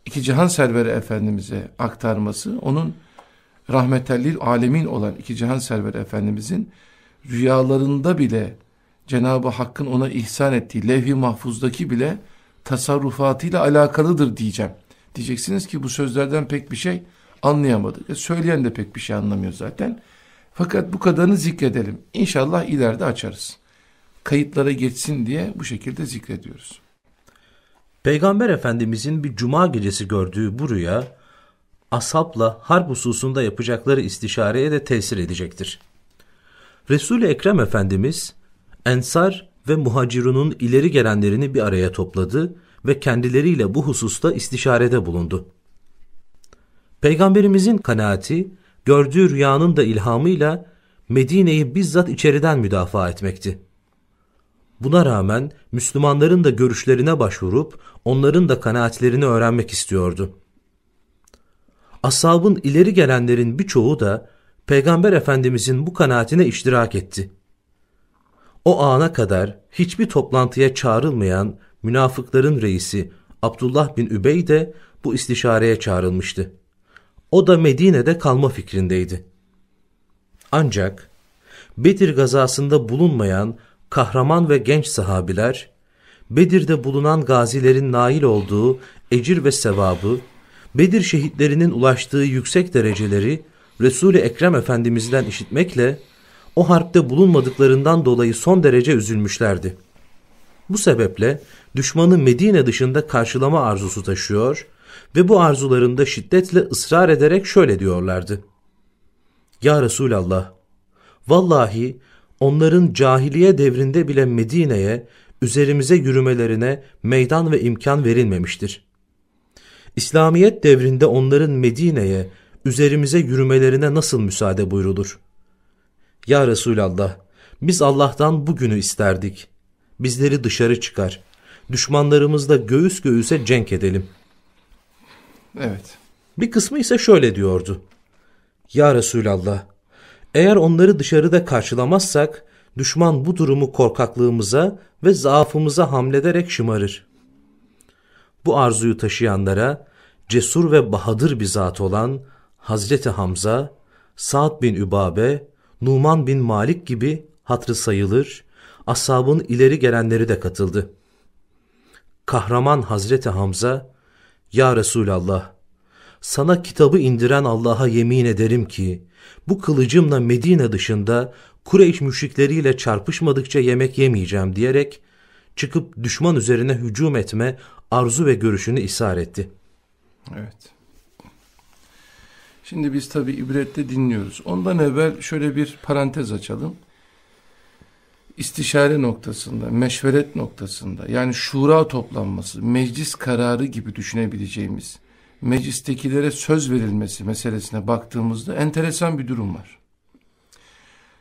iki cihan serveri Efendimiz'e aktarması, onun rahmetellil alemin olan iki cihan serveri Efendimiz'in rüyalarında bile Cenab-ı Hakk'ın ona ihsan ettiği levh-i mahfuzdaki bile tasarrufatıyla alakalıdır diyeceğim. Diyeceksiniz ki bu sözlerden pek bir şey anlayamadık. E, söyleyen de pek bir şey anlamıyor zaten. Fakat bu kadarını zikredelim. İnşallah ileride açarız. Kayıtlara geçsin diye bu şekilde zikrediyoruz. Peygamber Efendimizin bir cuma gecesi gördüğü bu rüya, ashabla harp hususunda yapacakları istişareye de tesir edecektir. Resul-i Ekrem Efendimiz, Ensar ve Muhacirunun ileri gelenlerini bir araya topladı ve kendileriyle bu hususta istişarede bulundu. Peygamberimizin kanaati, gördüğü rüyanın da ilhamıyla Medine'yi bizzat içeriden müdafaa etmekti. Buna rağmen Müslümanların da görüşlerine başvurup onların da kanaatlerini öğrenmek istiyordu. Ashabın ileri gelenlerin birçoğu da Peygamber Efendimizin bu kanaatine iştirak etti. O ana kadar hiçbir toplantıya çağrılmayan münafıkların reisi Abdullah bin Übey de bu istişareye çağrılmıştı. O da Medine'de kalma fikrindeydi. Ancak Bedir gazasında bulunmayan kahraman ve genç sahabiler, Bedir'de bulunan gazilerin nail olduğu ecir ve sevabı, Bedir şehitlerinin ulaştığı yüksek dereceleri Resul-i Ekrem Efendimiz'den işitmekle o harpte bulunmadıklarından dolayı son derece üzülmüşlerdi. Bu sebeple düşmanı Medine dışında karşılama arzusu taşıyor ve bu arzularında şiddetle ısrar ederek şöyle diyorlardı. Ya Resulallah, vallahi onların cahiliye devrinde bile Medine'ye, üzerimize yürümelerine meydan ve imkan verilmemiştir. İslamiyet devrinde onların Medine'ye, üzerimize yürümelerine nasıl müsaade buyrulur? Ya Resulallah, biz Allah'tan bugünü isterdik. Bizleri dışarı çıkar. Düşmanlarımızla göğüs göğüse cenk edelim. Evet. Bir kısmı ise şöyle diyordu. Ya Resulallah, eğer onları dışarıda karşılamazsak, düşman bu durumu korkaklığımıza ve zaafımıza hamlederek şımarır. Bu arzuyu taşıyanlara, cesur ve bahadır bir zat olan Hazreti Hamza, Sa'd bin Übabe, Numan bin Malik gibi hatrı sayılır, ashabın ileri gelenleri de katıldı. Kahraman Hazreti Hamza, Ya Resulallah, sana kitabı indiren Allah'a yemin ederim ki, bu kılıcımla Medine dışında Kureyş müşrikleriyle çarpışmadıkça yemek yemeyeceğim diyerek, çıkıp düşman üzerine hücum etme arzu ve görüşünü ishar etti. Evet. Şimdi biz tabi ibrette dinliyoruz. Ondan evvel şöyle bir parantez açalım. İstişare noktasında, meşveret noktasında yani şura toplanması, meclis kararı gibi düşünebileceğimiz meclistekilere söz verilmesi meselesine baktığımızda enteresan bir durum var.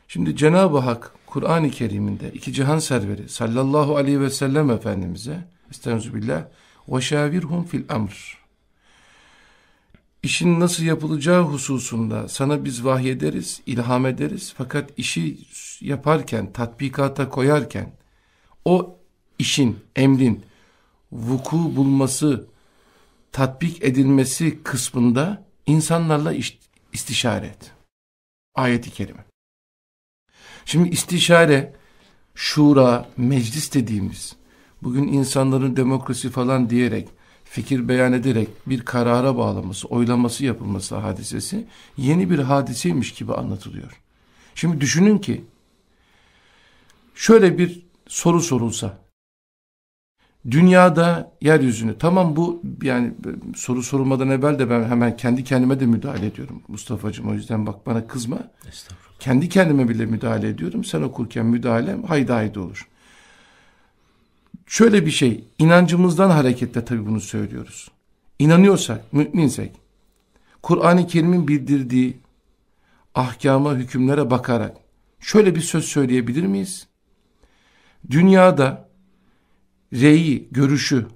Şimdi Cenab-ı Hak Kur'an-ı Kerim'inde iki cihan serveri sallallahu aleyhi ve sellem Efendimiz'e estağfirullah şavirhum fil amr işin nasıl yapılacağı hususunda sana biz vahyederiz, ilham ederiz. Fakat işi yaparken, tatbikata koyarken o işin, emrin vuku bulması, tatbik edilmesi kısmında insanlarla istişare et. Ayet-i kerime. Şimdi istişare şura, meclis dediğimiz, bugün insanların demokrasi falan diyerek, fikir beyan ederek bir karara bağlaması, oylaması yapılması hadisesi yeni bir hadiseymiş gibi anlatılıyor. Şimdi düşünün ki, şöyle bir soru sorulsa, dünyada yeryüzünü tamam bu yani soru sorulmadan evvel de ben hemen kendi kendime de müdahale ediyorum Mustafa'cığım o yüzden bak bana kızma. Kendi kendime bile müdahale ediyorum. Sen okurken müdahalem haydi haydi olur. Şöyle bir şey inancımızdan hareketle tabii bunu söylüyoruz. İnanıyorsak, müminsek Kur'an-ı Kerim'in bildirdiği ahkama, hükümlere bakarak şöyle bir söz söyleyebilir miyiz? Dünyada reyi, görüşü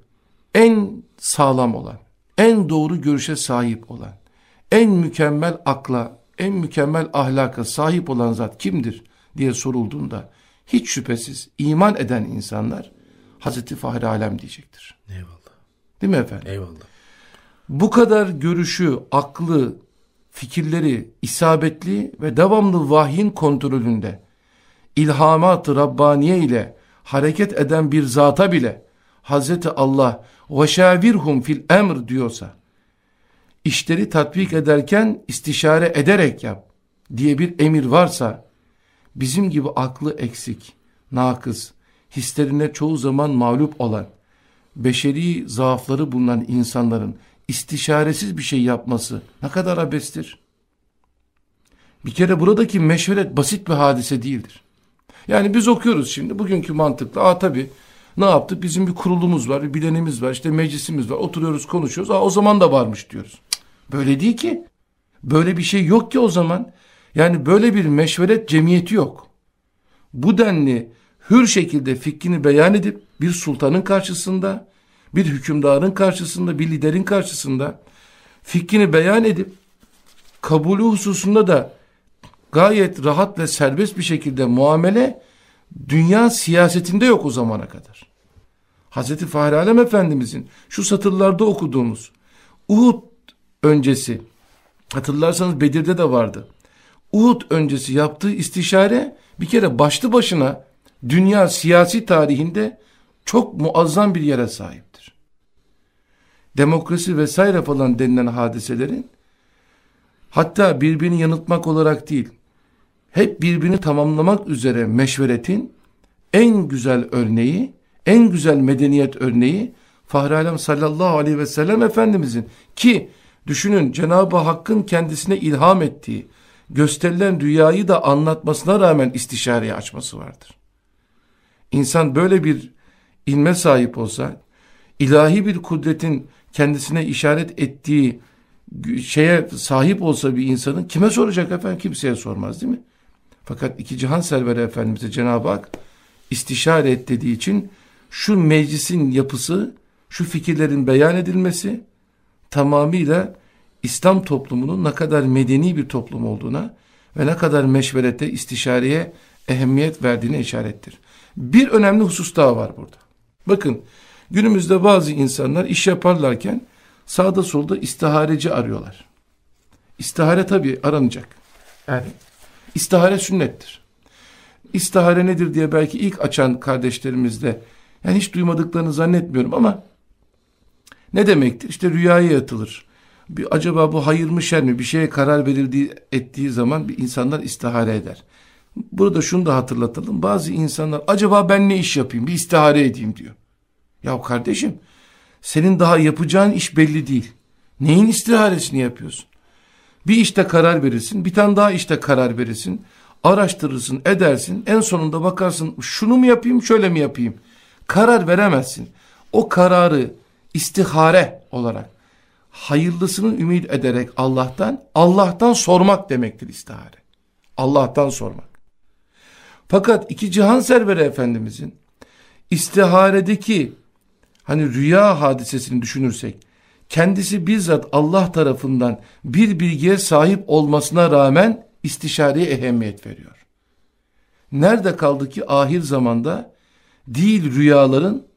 en sağlam olan, en doğru görüşe sahip olan, en mükemmel akla, en mükemmel ahlaka sahip olan zat kimdir diye sorulduğunda hiç şüphesiz iman eden insanlar Hazreti Fahri Alem diyecektir. Eyvallah. Değil mi efendim? Eyvallah. Bu kadar görüşü, aklı, fikirleri isabetli ve devamlı vahyin kontrolünde ilhamat-ı Rabbaniye ile hareket eden bir zata bile Hazreti Allah وَشَاوِرْهُمْ fil emr diyorsa işleri tatbik ederken istişare ederek yap diye bir emir varsa bizim gibi aklı eksik, nakız, hislerine çoğu zaman mağlup olan, beşeri zaafları bulunan insanların istişaresiz bir şey yapması ne kadar abestir? Bir kere buradaki meşveret basit bir hadise değildir. Yani biz okuyoruz şimdi bugünkü mantıkla. Aa tabii ne yaptık? Bizim bir kurulumuz var, bir bilenimiz var, işte meclisimiz var. Oturuyoruz, konuşuyoruz. Aa o zaman da varmış diyoruz. Böyle değil ki. Böyle bir şey yok ki o zaman. Yani böyle bir meşveret cemiyeti yok. Bu denli hür şekilde fikrini beyan edip bir sultanın karşısında, bir hükümdarın karşısında, bir liderin karşısında fikrini beyan edip kabulü hususunda da gayet rahat ve serbest bir şekilde muamele dünya siyasetinde yok o zamana kadar. Hazreti Fahri Alem Efendimizin şu satırlarda okuduğumuz Uhud öncesi hatırlarsanız Bedir'de de vardı. Uhud öncesi yaptığı istişare bir kere başlı başına dünya siyasi tarihinde çok muazzam bir yere sahiptir. Demokrasi vesaire falan denilen hadiselerin hatta birbirini yanıltmak olarak değil hep birbirini tamamlamak üzere meşveretin en güzel örneği, en güzel medeniyet örneği Fahri Alem sallallahu aleyhi ve sellem Efendimizin ki düşünün Cenab-ı Hakk'ın kendisine ilham ettiği gösterilen rüyayı da anlatmasına rağmen istişareye açması vardır. İnsan böyle bir ilme sahip olsa ilahi bir kudretin kendisine işaret ettiği şeye sahip olsa bir insanın kime soracak efendim kimseye sormaz değil mi? Fakat iki cihan serveri Efendimiz'e Cenab-ı Hak istişare et dediği için şu meclisin yapısı, şu fikirlerin beyan edilmesi tamamıyla İslam toplumunun ne kadar medeni bir toplum olduğuna ve ne kadar meşverete, istişareye ehemmiyet verdiğine işarettir. Bir önemli husus daha var burada. Bakın günümüzde bazı insanlar iş yaparlarken sağda solda istihareci arıyorlar. İstihare tabi aranacak. Yani İstihare sünnettir. İstihare nedir diye belki ilk açan kardeşlerimizde yani hiç duymadıklarını zannetmiyorum ama ne demektir? İşte rüyaya yatılır. Bir, acaba bu hayır mı şer mi? Bir şeye karar verildiği ettiği zaman bir insanlar istihare eder. Burada şunu da hatırlatalım. Bazı insanlar acaba ben ne iş yapayım? Bir istihare edeyim diyor. Ya kardeşim senin daha yapacağın iş belli değil. Neyin istiharesini yapıyorsun? Bir işte karar verirsin, bir tane daha işte karar verirsin. Araştırırsın, edersin. En sonunda bakarsın şunu mu yapayım, şöyle mi yapayım? Karar veremezsin. O kararı istihare olarak hayırlısını ümit ederek Allah'tan, Allah'tan sormak demektir istihare. Allah'tan sormak. Fakat iki cihan serveri Efendimizin istiharedeki hani rüya hadisesini düşünürsek kendisi bizzat Allah tarafından bir bilgiye sahip olmasına rağmen istişareye ehemmiyet veriyor. Nerede kaldı ki ahir zamanda değil rüyaların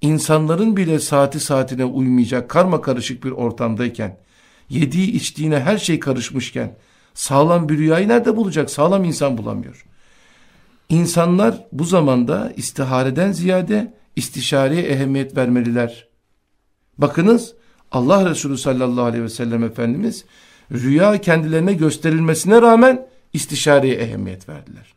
insanların bile saati saatine uymayacak karma karışık bir ortamdayken yediği içtiğine her şey karışmışken sağlam bir rüyayı nerede bulacak? Sağlam insan bulamıyor. İnsanlar bu zamanda istihareden ziyade istişareye ehemmiyet vermeliler. Bakınız Allah Resulü sallallahu aleyhi ve sellem Efendimiz rüya kendilerine gösterilmesine rağmen istişareye ehemmiyet verdiler.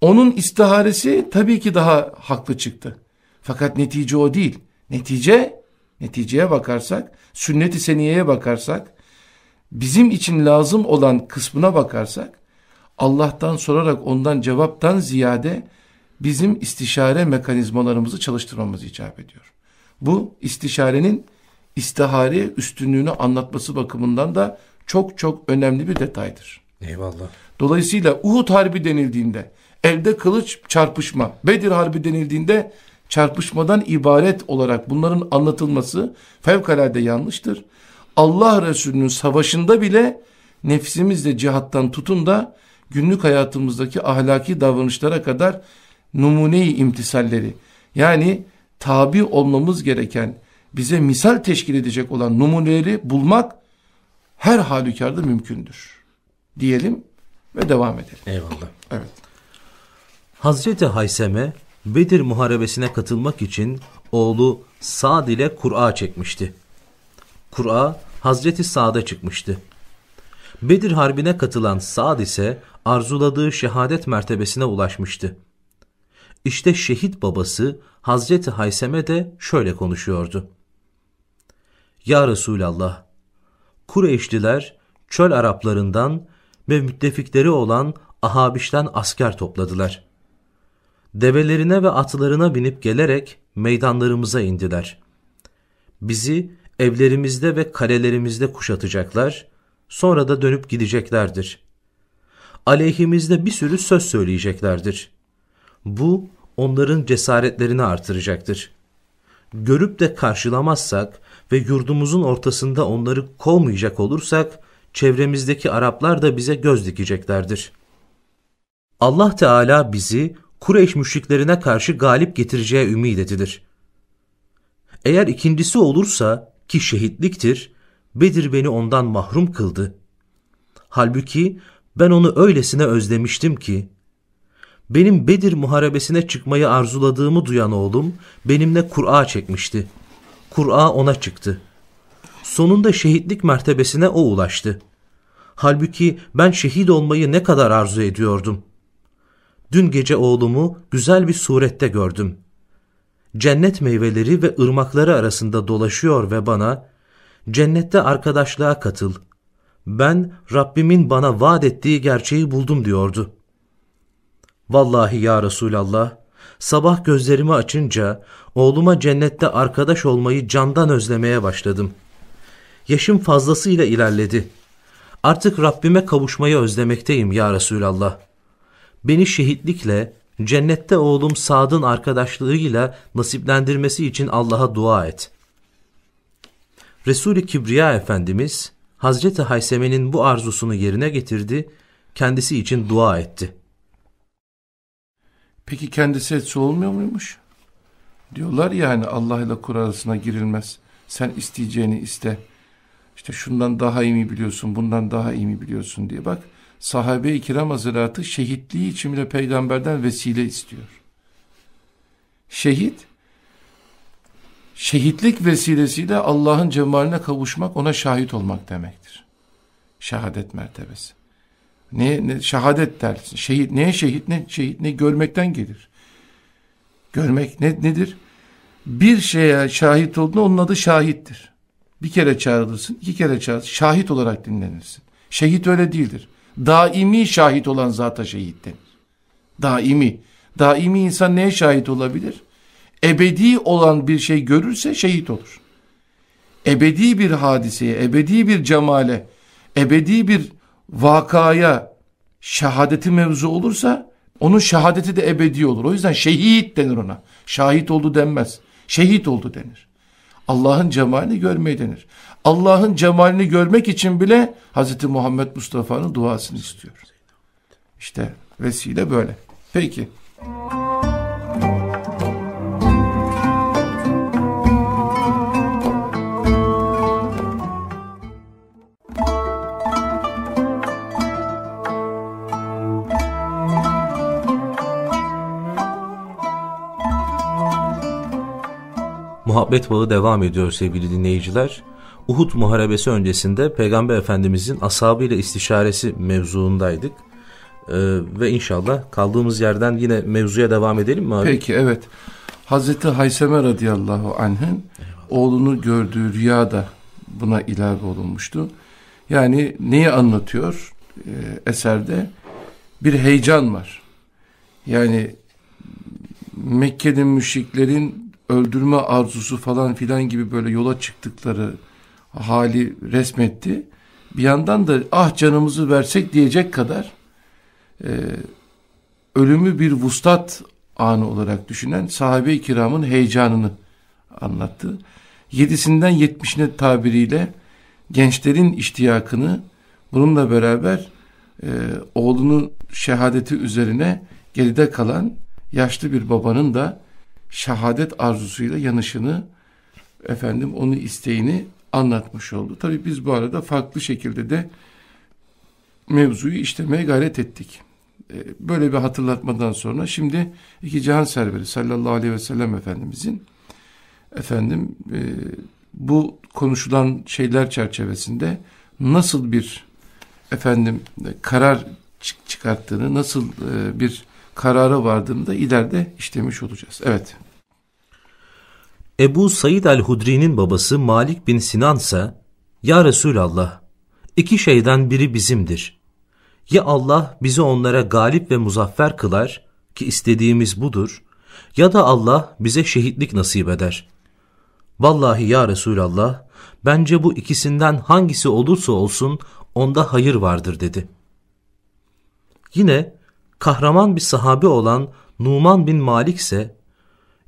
Onun istiharesi tabii ki daha haklı çıktı. Fakat netice o değil. Netice, neticeye bakarsak, sünnet-i seniyeye bakarsak, bizim için lazım olan kısmına bakarsak, Allah'tan sorarak ondan cevaptan ziyade bizim istişare mekanizmalarımızı çalıştırmamız icap ediyor. Bu istişarenin istihare üstünlüğünü anlatması bakımından da çok çok önemli bir detaydır. Eyvallah. Dolayısıyla Uhud Harbi denildiğinde elde kılıç çarpışma, Bedir Harbi denildiğinde çarpışmadan ibaret olarak bunların anlatılması fevkalade yanlıştır. Allah Resulü'nün savaşında bile nefsimizle cihattan tutun da günlük hayatımızdaki ahlaki davranışlara kadar numune-i imtisalleri yani tabi olmamız gereken bize misal teşkil edecek olan numuneleri bulmak her halükarda mümkündür. Diyelim ve devam edelim. Eyvallah. Evet. Hazreti Hayseme Bedir muharebesine katılmak için oğlu Sa'd ile Kur'a çekmişti. Kur'a Hazreti Sa'da çıkmıştı. Bedir Harbi'ne katılan Sa'd ise arzuladığı şehadet mertebesine ulaşmıştı. İşte şehit babası Hazreti Hayseme de şöyle konuşuyordu. Ya Resulallah, Kureyşliler çöl Araplarından ve müttefikleri olan Ahabiş'ten asker topladılar. Develerine ve atlarına binip gelerek meydanlarımıza indiler. Bizi evlerimizde ve kalelerimizde kuşatacaklar, sonra da dönüp gideceklerdir. Aleyhimizde bir sürü söz söyleyeceklerdir. Bu onların cesaretlerini artıracaktır. Görüp de karşılamazsak ve yurdumuzun ortasında onları kovmayacak olursak, çevremizdeki Araplar da bize göz dikeceklerdir. Allah Teala bizi Kureyş müşriklerine karşı galip getireceği ümid edilir. Eğer ikincisi olursa ki şehitliktir, Bedir beni ondan mahrum kıldı. Halbuki ben onu öylesine özlemiştim ki, benim Bedir muharebesine çıkmayı arzuladığımı duyan oğlum benimle Kur'a çekmişti. Kur'a ona çıktı. Sonunda şehitlik mertebesine o ulaştı. Halbuki ben şehit olmayı ne kadar arzu ediyordum. Dün gece oğlumu güzel bir surette gördüm. Cennet meyveleri ve ırmakları arasında dolaşıyor ve bana, cennette arkadaşlığa katıl. Ben Rabbimin bana vaat ettiği gerçeği buldum diyordu. Vallahi ya Resulallah, sabah gözlerimi açınca oğluma cennette arkadaş olmayı candan özlemeye başladım. Yaşım fazlasıyla ilerledi. Artık Rabbime kavuşmayı özlemekteyim ya Resulallah. Beni şehitlikle, cennette oğlum Sad'ın arkadaşlığıyla nasiplendirmesi için Allah'a dua et. Resul-i Kibriya Efendimiz, Hazreti Hayseme'nin bu arzusunu yerine getirdi, kendisi için dua etti. Peki kendisi etse olmuyor muymuş? Diyorlar yani Allah ile Kur arasına girilmez. Sen isteyeceğini iste. İşte şundan daha iyi mi biliyorsun, bundan daha iyi mi biliyorsun diye. Bak sahabe-i kiram hazıratı şehitliği için bile peygamberden vesile istiyor. Şehit, şehitlik vesilesiyle Allah'ın cemaline kavuşmak, ona şahit olmak demektir. Şehadet mertebesi. Ne, ne şehadet dersin. Şehit neye şehit ne şehit ne görmekten gelir. Görmek ne nedir? Bir şeye şahit olduğunda onun adı şahittir. Bir kere çağrılırsın, iki kere çağrılırsın. Şahit olarak dinlenirsin. Şehit öyle değildir. Daimi şahit olan zata şehit denir. Daimi. Daimi insan neye şahit olabilir? Ebedi olan bir şey görürse şehit olur. Ebedi bir hadiseye, ebedi bir cemale, ebedi bir vakaya şehadeti mevzu olursa onun şehadeti de ebedi olur. O yüzden şehit denir ona. Şahit oldu denmez. Şehit oldu denir. Allah'ın cemalini görmeyi denir. Allah'ın cemalini görmek için bile Hz. Muhammed Mustafa'nın duasını istiyor. İşte vesile böyle. Peki. Muhabbet bağı devam ediyor sevgili dinleyiciler. Uhud muharebesi öncesinde Peygamber Efendimizin ashabıyla istişaresi mevzuundaydık. Ee, ve inşallah kaldığımız yerden yine mevzuya devam edelim mi abi? Peki evet. Hazreti Hayseme radıyallahu anh'ın oğlunu gördüğü rüyada buna ilave olunmuştu. Yani neyi anlatıyor e, eserde? Bir heyecan var. Yani Mekke'nin müşriklerin öldürme arzusu falan filan gibi böyle yola çıktıkları hali resmetti. Bir yandan da ah canımızı versek diyecek kadar e, ölümü bir vuslat anı olarak düşünen sahabe-i kiramın heyecanını anlattı. Yedisinden yetmişine tabiriyle gençlerin iştiyakını bununla beraber e, oğlunun şehadeti üzerine geride kalan yaşlı bir babanın da şehadet arzusuyla yanışını efendim onu isteğini anlatmış oldu. Tabi biz bu arada farklı şekilde de mevzuyu işlemeye gayret ettik. E, böyle bir hatırlatmadan sonra şimdi iki cihan serveri sallallahu aleyhi ve sellem Efendimizin efendim e, bu konuşulan şeyler çerçevesinde nasıl bir efendim karar çıkarttığını, nasıl e, bir karara vardığını da ileride işlemiş olacağız. Evet. Ebu Said el-Hudri'nin babası Malik bin Sinan ise Ya Resulallah iki şeyden biri bizimdir. Ya Allah bizi onlara galip ve muzaffer kılar ki istediğimiz budur ya da Allah bize şehitlik nasip eder. Vallahi ya Resulallah bence bu ikisinden hangisi olursa olsun onda hayır vardır dedi. Yine kahraman bir sahabe olan Numan bin Malik ise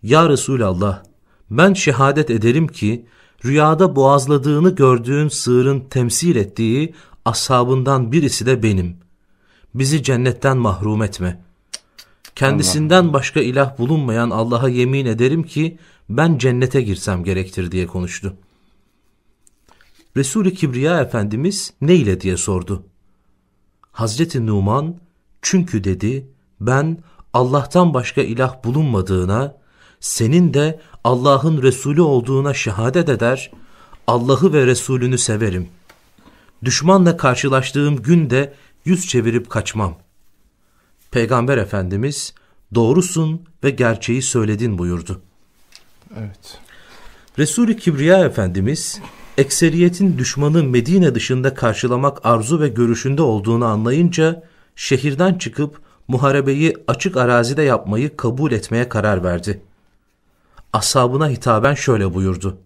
Ya Resulallah ben şehadet ederim ki rüyada boğazladığını gördüğün sığırın temsil ettiği ashabından birisi de benim. Bizi cennetten mahrum etme. Kendisinden başka ilah bulunmayan Allah'a yemin ederim ki ben cennete girsem gerektir diye konuştu. Resul-i Kibriya Efendimiz ne ile diye sordu. Hazreti Numan çünkü dedi ben Allah'tan başka ilah bulunmadığına, senin de Allah'ın Resulü olduğuna şehadet eder, Allah'ı ve Resulünü severim. Düşmanla karşılaştığım günde yüz çevirip kaçmam. Peygamber Efendimiz doğrusun ve gerçeği söyledin buyurdu. Evet. Resul-i Kibriya Efendimiz ekseriyetin düşmanı Medine dışında karşılamak arzu ve görüşünde olduğunu anlayınca şehirden çıkıp muharebeyi açık arazide yapmayı kabul etmeye karar verdi. Ashabına hitaben şöyle buyurdu.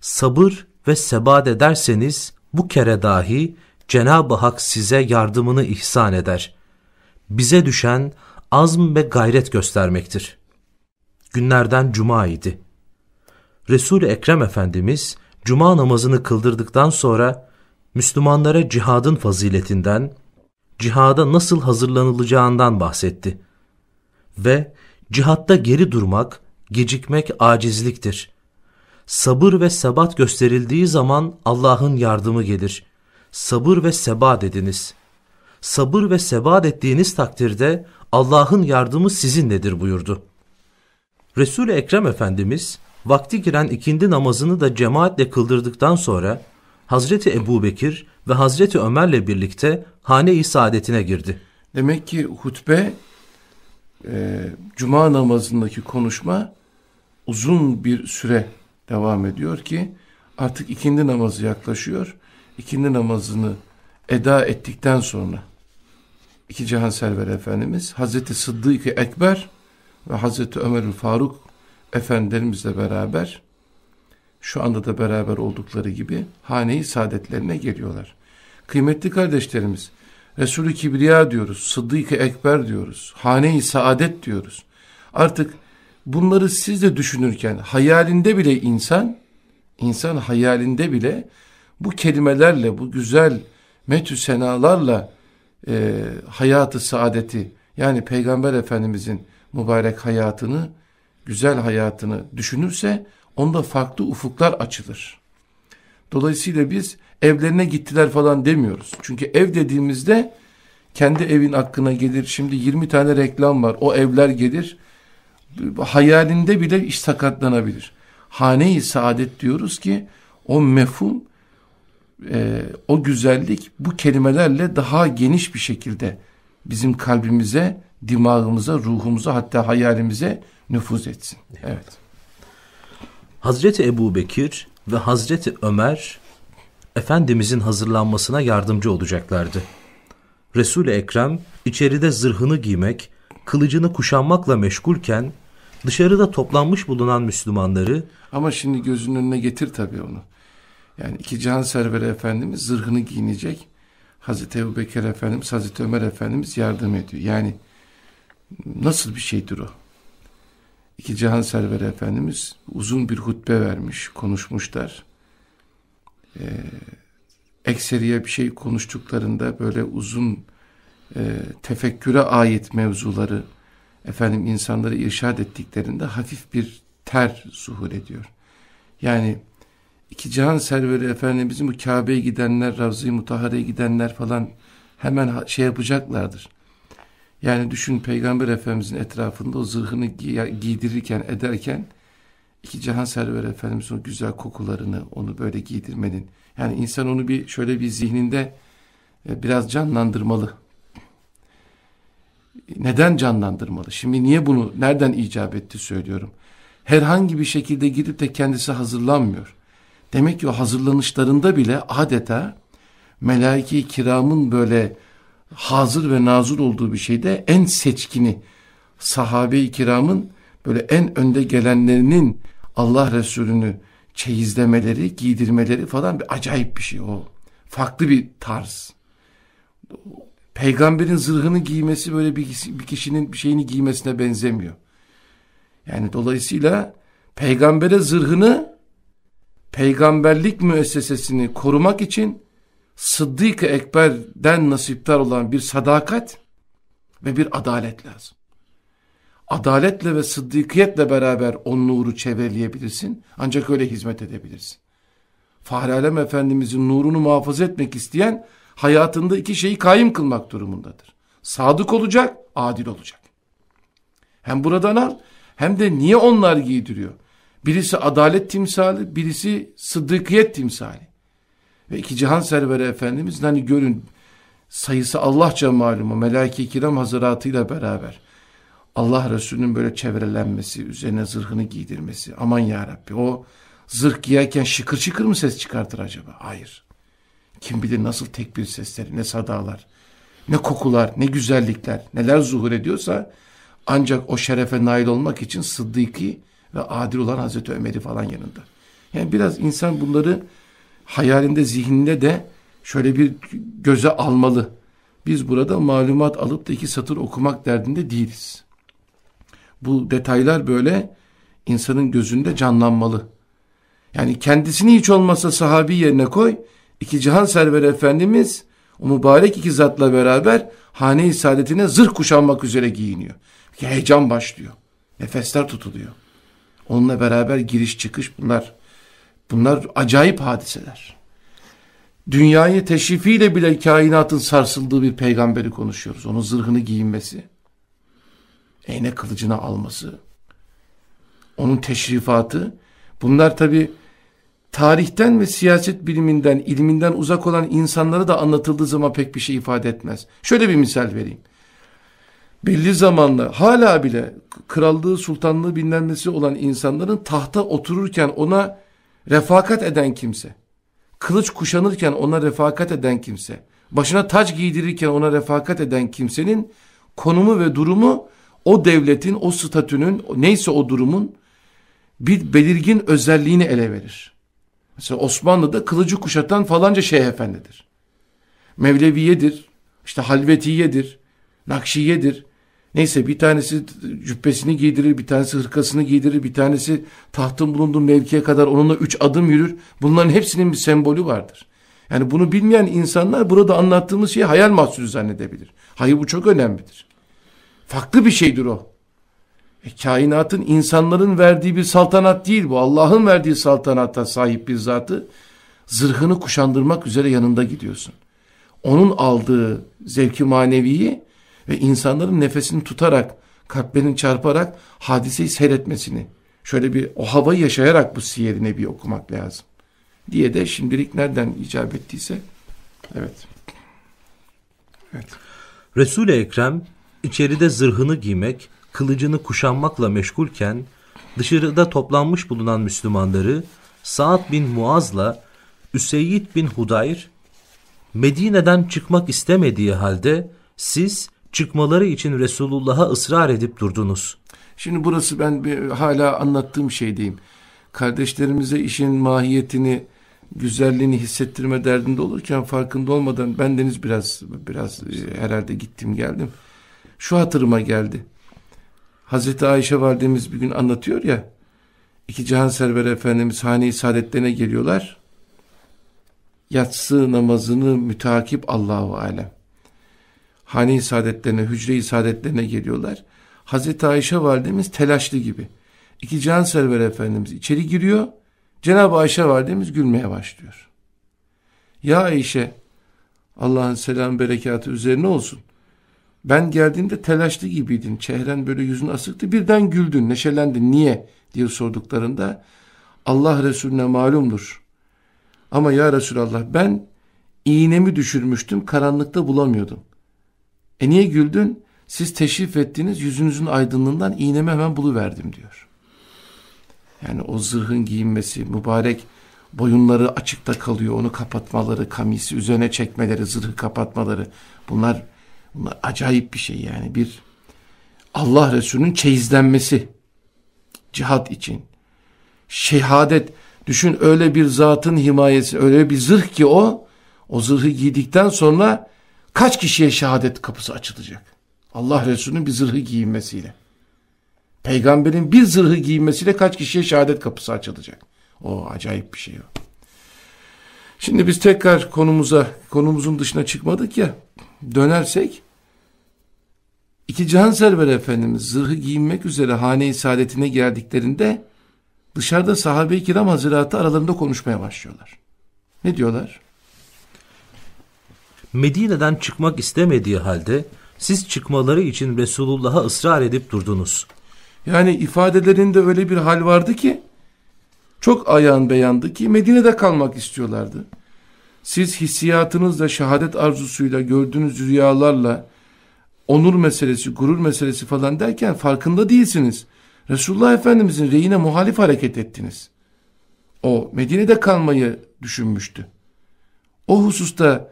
Sabır ve sebat ederseniz bu kere dahi Cenab-ı Hak size yardımını ihsan eder. Bize düşen azm ve gayret göstermektir. Günlerden cuma idi. Resul-i Ekrem Efendimiz cuma namazını kıldırdıktan sonra Müslümanlara cihadın faziletinden, cihada nasıl hazırlanılacağından bahsetti. Ve cihatta geri durmak, gecikmek acizliktir. Sabır ve sebat gösterildiği zaman Allah'ın yardımı gelir. Sabır ve sebat ediniz. Sabır ve sebat ettiğiniz takdirde Allah'ın yardımı sizinledir buyurdu. Resul-i Ekrem Efendimiz vakti giren ikindi namazını da cemaatle kıldırdıktan sonra Hazreti Ebu Bekir ve Hazreti Ömer'le birlikte hane-i saadetine girdi. Demek ki hutbe e, cuma namazındaki konuşma uzun bir süre devam ediyor ki artık ikindi namazı yaklaşıyor. İkindi namazını eda ettikten sonra iki cihan server efendimiz Hazreti Sıddık-ı Ekber ve Hazreti Ömer Faruk efendilerimizle beraber şu anda da beraber oldukları gibi hane-i saadetlerine geliyorlar. Kıymetli kardeşlerimiz, Resulü Kibriya diyoruz, Sıddık-ı Ekber diyoruz, hane-i saadet diyoruz. Artık bunları siz de düşünürken hayalinde bile insan, insan hayalinde bile bu kelimelerle, bu güzel metü senalarla e, hayatı saadeti yani Peygamber Efendimizin mübarek hayatını, güzel hayatını düşünürse onda farklı ufuklar açılır. Dolayısıyla biz evlerine gittiler falan demiyoruz. Çünkü ev dediğimizde kendi evin hakkına gelir. Şimdi 20 tane reklam var. O evler gelir. Hayalinde bile iş sakatlanabilir. hane-i saadet diyoruz ki o mefhum e, o güzellik bu kelimelerle daha geniş bir şekilde bizim kalbimize, dimağımıza, ruhumuza hatta hayalimize nüfuz etsin. Evet. Hazreti Ebu Bekir ve Hazreti Ömer Efendimizin hazırlanmasına yardımcı olacaklardı. Resul-i Ekrem içeride zırhını giymek, kılıcını kuşanmakla meşgulken dışarıda toplanmış bulunan Müslümanları ama şimdi gözünün önüne getir tabii onu. Yani iki can serveri Efendimiz zırhını giyinecek. Hazreti Ebu Bekir Efendimiz, Hazreti Ömer Efendimiz yardım ediyor. Yani nasıl bir şeydir o? İki Cihan Serveri Efendimiz uzun bir hutbe vermiş, konuşmuşlar. Ee, ekseriye bir şey konuştuklarında böyle uzun e, tefekküre ait mevzuları efendim insanları irşad ettiklerinde hafif bir ter zuhur ediyor. Yani iki cihan serveri Efendimizin bu Kabe'ye gidenler, Ravza-i Mutahare'ye gidenler falan hemen şey yapacaklardır. Yani düşün Peygamber Efendimizin etrafında o zırhını giydirirken, ederken iki cihan serveri Efendimizin güzel kokularını onu böyle giydirmenin. Yani insan onu bir şöyle bir zihninde e, biraz canlandırmalı. Neden canlandırmalı? Şimdi niye bunu nereden icap etti söylüyorum. Herhangi bir şekilde gidip de kendisi hazırlanmıyor. Demek ki o hazırlanışlarında bile adeta melaike-i kiramın böyle hazır ve nazır olduğu bir şeyde en seçkini sahabe-i kiramın böyle en önde gelenlerinin Allah Resulü'nü çeyizlemeleri, giydirmeleri falan bir acayip bir şey o. Farklı bir tarz. Peygamberin zırhını giymesi böyle bir, bir kişinin bir şeyini giymesine benzemiyor. Yani dolayısıyla peygambere zırhını peygamberlik müessesesini korumak için Sıddık-ı Ekber'den nasipler olan bir sadakat ve bir adalet lazım. Adaletle ve sıddıkiyetle beraber o nuru çevreleyebilirsin. Ancak öyle hizmet edebilirsin. Fahri Alem Efendimizin nurunu muhafaza etmek isteyen hayatında iki şeyi kaim kılmak durumundadır. Sadık olacak, adil olacak. Hem buradan al hem de niye onlar giydiriyor? Birisi adalet timsali, birisi sıddıkiyet timsali. Ve iki cihan serveri Efendimiz hani görün sayısı Allahça malumu melaike-i kiram hazıratıyla beraber Allah Resulü'nün böyle çevrelenmesi, üzerine zırhını giydirmesi. Aman ya Rabbi o zırh giyerken şıkır şıkır mı ses çıkartır acaba? Hayır. Kim bilir nasıl tek bir sesleri, ne sadalar, ne kokular, ne güzellikler, neler zuhur ediyorsa ancak o şerefe nail olmak için Sıddık'ı ve adil olan Hazreti Ömer'i falan yanında. Yani biraz insan bunları hayalinde, zihninde de şöyle bir göze almalı. Biz burada malumat alıp da iki satır okumak derdinde değiliz. Bu detaylar böyle insanın gözünde canlanmalı. Yani kendisini hiç olmasa sahabi yerine koy. İki cihan serveri Efendimiz o mübarek iki zatla beraber hane-i saadetine zırh kuşanmak üzere giyiniyor. Heyecan başlıyor. Nefesler tutuluyor. Onunla beraber giriş çıkış bunlar. Bunlar acayip hadiseler. Dünyayı teşrifiyle bile kainatın sarsıldığı bir peygamberi konuşuyoruz. Onun zırhını giyinmesi. Eyne kılıcına alması. Onun teşrifatı. Bunlar tabi tarihten ve siyaset biliminden, ilminden uzak olan insanlara da anlatıldığı zaman pek bir şey ifade etmez. Şöyle bir misal vereyim belli zamanla hala bile krallığı sultanlığı bilinmesi olan insanların tahta otururken ona refakat eden kimse, kılıç kuşanırken ona refakat eden kimse, başına taç giydirirken ona refakat eden kimsenin konumu ve durumu o devletin, o statünün, neyse o durumun bir belirgin özelliğini ele verir. Mesela Osmanlı'da kılıcı kuşatan falanca şeyh efendidir. Mevleviyedir, işte halvetiyedir, nakşiyedir, Neyse bir tanesi cübbesini giydirir, bir tanesi hırkasını giydirir, bir tanesi tahtın bulunduğu mevkiye kadar onunla üç adım yürür. Bunların hepsinin bir sembolü vardır. Yani bunu bilmeyen insanlar burada anlattığımız şeyi hayal mahsulü zannedebilir. Hayır bu çok önemlidir. Farklı bir şeydir o. E, kainatın insanların verdiği bir saltanat değil bu. Allah'ın verdiği saltanata sahip bir zatı zırhını kuşandırmak üzere yanında gidiyorsun. Onun aldığı zevki maneviyi ve insanların nefesini tutarak, kalplerini çarparak hadiseyi seyretmesini, Şöyle bir o havayı yaşayarak bu siyer nebi okumak lazım. Diye de şimdilik nereden icap ettiyse evet. Evet. Resul-i Ekrem içeride zırhını giymek, kılıcını kuşanmakla meşgulken dışarıda toplanmış bulunan Müslümanları Sa'd bin Muaz'la Üseyyid bin Hudayr Medine'den çıkmak istemediği halde siz çıkmaları için Resulullah'a ısrar edip durdunuz. Şimdi burası ben bir, hala anlattığım şeydeyim. Kardeşlerimize işin mahiyetini, güzelliğini hissettirme derdinde olurken farkında olmadan bendeniz biraz biraz e, herhalde gittim geldim. Şu hatırıma geldi. Hazreti Ayşe validemiz bir gün anlatıyor ya. İki Cihan Server Efendimiz hane-i saadetlerine geliyorlar. Yatsı namazını mütakip Allahu Alem. Hane-i saadetlerine, hücre-i saadetlerine geliyorlar. Hazreti Ayşe validemiz telaşlı gibi. İki Cihan Server Efendimiz içeri giriyor. Cenab-ı Ayşe validemiz gülmeye başlıyor. Ya Ayşe, Allah'ın selam berekatı üzerine olsun. Ben geldiğimde telaşlı gibiydin. Çehren böyle yüzün asıktı. Birden güldün, neşelendin. Niye? diye sorduklarında Allah Resulüne malumdur. Ama ya Resulallah ben iğnemi düşürmüştüm. Karanlıkta bulamıyordum. E niye güldün? Siz teşrif ettiğiniz yüzünüzün aydınlığından iğnemi hemen buluverdim diyor. Yani o zırhın giyinmesi, mübarek boyunları açıkta kalıyor. Onu kapatmaları, kamisi üzerine çekmeleri, zırhı kapatmaları. Bunlar Bunlar acayip bir şey yani bir Allah Resulü'nün çeyizlenmesi cihat için. Şehadet düşün öyle bir zatın himayesi öyle bir zırh ki o o zırhı giydikten sonra kaç kişiye şehadet kapısı açılacak? Allah Resulü'nün bir zırhı giyinmesiyle. Peygamberin bir zırhı giyinmesiyle kaç kişiye şehadet kapısı açılacak? O acayip bir şey o. Şimdi biz tekrar konumuza, konumuzun dışına çıkmadık ya. Dönersek İki Cihan Server Efendimiz zırhı giyinmek üzere hane-i saadetine geldiklerinde dışarıda sahabe-i kiram hazıratı aralarında konuşmaya başlıyorlar. Ne diyorlar? Medine'den çıkmak istemediği halde siz çıkmaları için Resulullah'a ısrar edip durdunuz. Yani ifadelerinde öyle bir hal vardı ki çok ayağın beyandı ki Medine'de kalmak istiyorlardı. Siz hissiyatınızla, şehadet arzusuyla, gördüğünüz rüyalarla, onur meselesi, gurur meselesi falan derken farkında değilsiniz. Resulullah Efendimizin reyine muhalif hareket ettiniz. O Medine'de kalmayı düşünmüştü. O hususta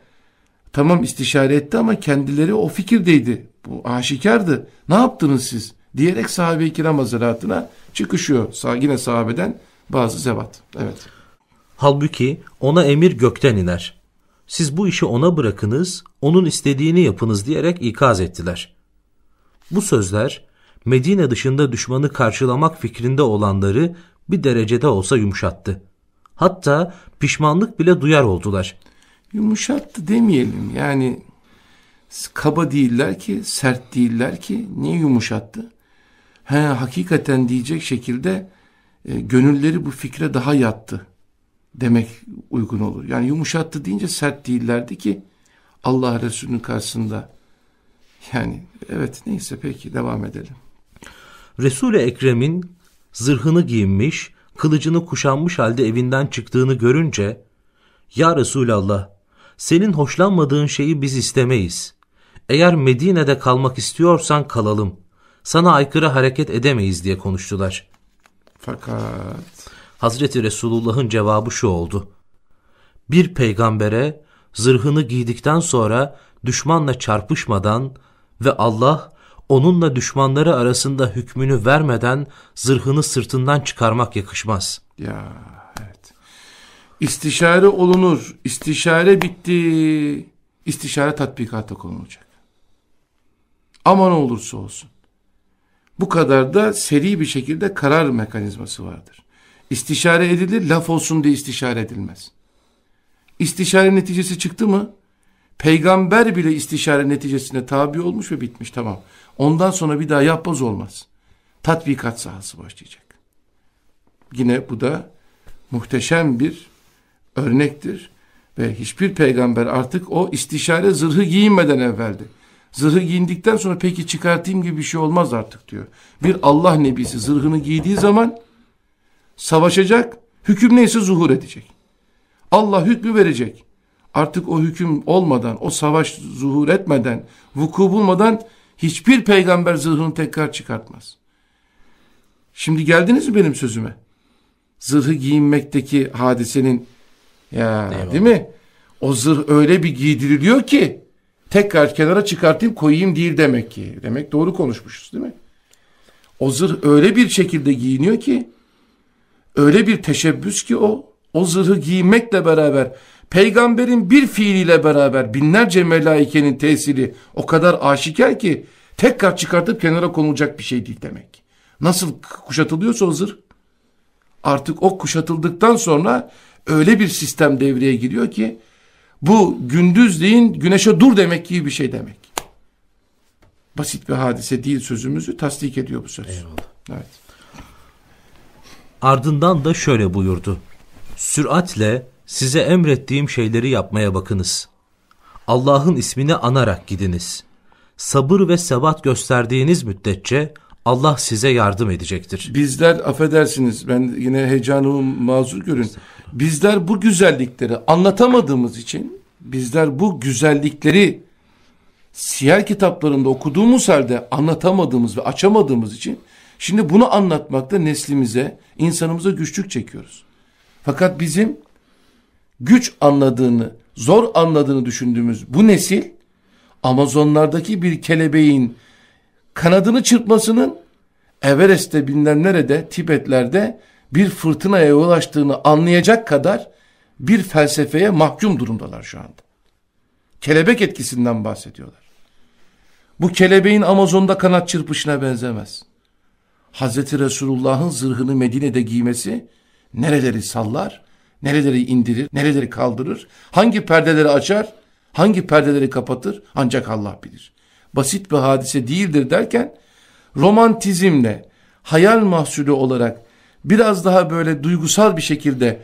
tamam istişare etti ama kendileri o fikirdeydi. Bu aşikardı. Ne yaptınız siz? Diyerek sahabe-i kiram hazaratına çıkışıyor. Yine sahabeden bazı zevat. Evet. Halbuki ona emir gökten iner. Siz bu işi ona bırakınız, onun istediğini yapınız diyerek ikaz ettiler. Bu sözler Medine dışında düşmanı karşılamak fikrinde olanları bir derecede olsa yumuşattı. Hatta pişmanlık bile duyar oldular. Yumuşattı demeyelim yani kaba değiller ki sert değiller ki niye yumuşattı? He, hakikaten diyecek şekilde e, gönülleri bu fikre daha yattı demek uygun olur. Yani yumuşattı deyince sert değillerdi ki Allah Resulü'nün karşısında. Yani evet neyse peki devam edelim. Resul-i Ekrem'in zırhını giyinmiş, kılıcını kuşanmış halde evinden çıktığını görünce Ya Resulallah senin hoşlanmadığın şeyi biz istemeyiz. Eğer Medine'de kalmak istiyorsan kalalım. Sana aykırı hareket edemeyiz diye konuştular. Fakat Hazreti Resulullah'ın cevabı şu oldu. Bir peygambere zırhını giydikten sonra düşmanla çarpışmadan ve Allah onunla düşmanları arasında hükmünü vermeden zırhını sırtından çıkarmak yakışmaz. Ya evet. İstişare olunur. İstişare bitti. İstişare tatbikata konulacak. Ama ne olursa olsun. Bu kadar da seri bir şekilde karar mekanizması vardır. İstişare edilir, laf olsun diye istişare edilmez. İstişare neticesi çıktı mı? Peygamber bile istişare neticesine tabi olmuş ve bitmiş tamam. Ondan sonra bir daha yapmaz olmaz. Tatbikat sahası başlayacak. Yine bu da muhteşem bir örnektir. Ve hiçbir peygamber artık o istişare zırhı giyinmeden evveldi. Zırhı giyindikten sonra peki çıkartayım gibi bir şey olmaz artık diyor. Bir Allah nebisi zırhını giydiği zaman Savaşacak, hüküm neyse zuhur edecek. Allah hükmü verecek. Artık o hüküm olmadan, o savaş zuhur etmeden, vuku bulmadan hiçbir peygamber zırhını tekrar çıkartmaz. Şimdi geldiniz mi benim sözüme? Zırhı giyinmekteki hadisenin ya Eyvallah. değil mi? O zırh öyle bir giydiriliyor ki tekrar kenara çıkartayım koyayım değil demek ki. Demek doğru konuşmuşuz değil mi? O zırh öyle bir şekilde giyiniyor ki öyle bir teşebbüs ki o o zırhı giymekle beraber peygamberin bir fiiliyle beraber binlerce melaikenin tesiri o kadar aşikar ki tekrar çıkartıp kenara konulacak bir şey değil demek. Nasıl kuşatılıyorsa o zırh artık o kuşatıldıktan sonra öyle bir sistem devreye giriyor ki bu gündüz deyin güneşe dur demek gibi bir şey demek. Basit bir hadise değil sözümüzü tasdik ediyor bu söz. Eyvallah. Evet. Ardından da şöyle buyurdu. Süratle size emrettiğim şeyleri yapmaya bakınız. Allah'ın ismini anarak gidiniz. Sabır ve sebat gösterdiğiniz müddetçe Allah size yardım edecektir. Bizler affedersiniz ben yine heyecanımı mazur görün. Bizler bu güzellikleri anlatamadığımız için bizler bu güzellikleri siyer kitaplarında okuduğumuz halde anlatamadığımız ve açamadığımız için şimdi bunu anlatmakta neslimize, insanımıza güçlük çekiyoruz. Fakat bizim güç anladığını, zor anladığını düşündüğümüz bu nesil Amazonlardaki bir kelebeğin kanadını çırpmasının Everest'te bilmem nerede Tibetler'de bir fırtınaya ulaştığını anlayacak kadar bir felsefeye mahkum durumdalar şu anda. Kelebek etkisinden bahsediyorlar. Bu kelebeğin Amazon'da kanat çırpışına benzemez. Hazreti Resulullah'ın zırhını Medine'de giymesi nereleri sallar, nereleri indirir, nereleri kaldırır, hangi perdeleri açar, hangi perdeleri kapatır ancak Allah bilir. Basit bir hadise değildir derken romantizmle, hayal mahsulü olarak biraz daha böyle duygusal bir şekilde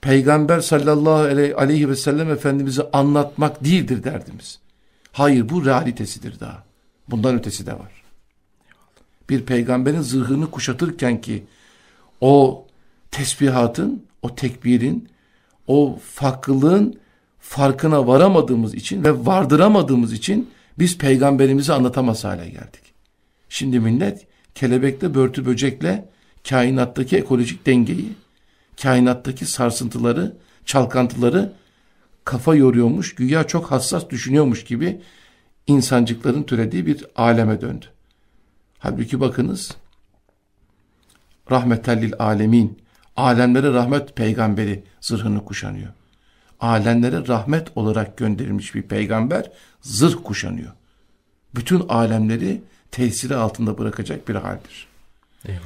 Peygamber sallallahu aleyhi ve sellem Efendimiz'i anlatmak değildir derdimiz. Hayır bu realitesidir daha. Bundan ötesi de var. Bir peygamberin zırhını kuşatırken ki o tesbihatın, o tekbirin, o farklılığın farkına varamadığımız için ve vardıramadığımız için biz peygamberimizi anlatamaz hale geldik. Şimdi millet kelebekle börtü böcekle kainattaki ekolojik dengeyi, kainattaki sarsıntıları, çalkantıları kafa yoruyormuş, güya çok hassas düşünüyormuş gibi insancıkların türediği bir aleme döndü. Halbuki bakınız, rahmetellil alemin, alemlere rahmet peygamberi zırhını kuşanıyor. Alemlere rahmet olarak gönderilmiş bir peygamber zırh kuşanıyor. Bütün alemleri tesiri altında bırakacak bir haldir. Eyvallah.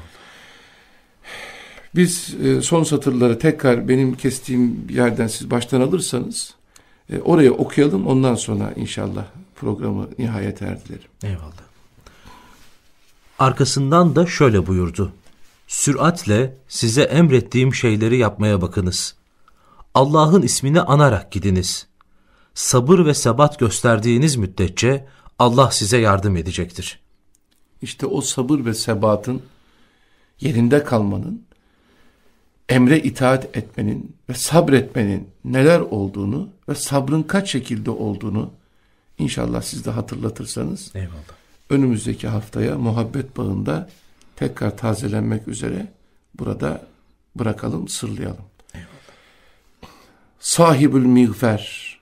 Biz e, son satırları tekrar benim kestiğim yerden siz baştan alırsanız e, oraya okuyalım ondan sonra inşallah programı nihayet erdilerim. Eyvallah. Arkasından da şöyle buyurdu. Süratle size emrettiğim şeyleri yapmaya bakınız. Allah'ın ismini anarak gidiniz. Sabır ve sebat gösterdiğiniz müddetçe Allah size yardım edecektir. İşte o sabır ve sebatın yerinde kalmanın, emre itaat etmenin ve sabretmenin neler olduğunu ve sabrın kaç şekilde olduğunu inşallah siz de hatırlatırsanız Eyvallah. Önümüzdeki haftaya muhabbet bağında tekrar tazelenmek üzere burada bırakalım, sırlayalım. Sahibül miğfer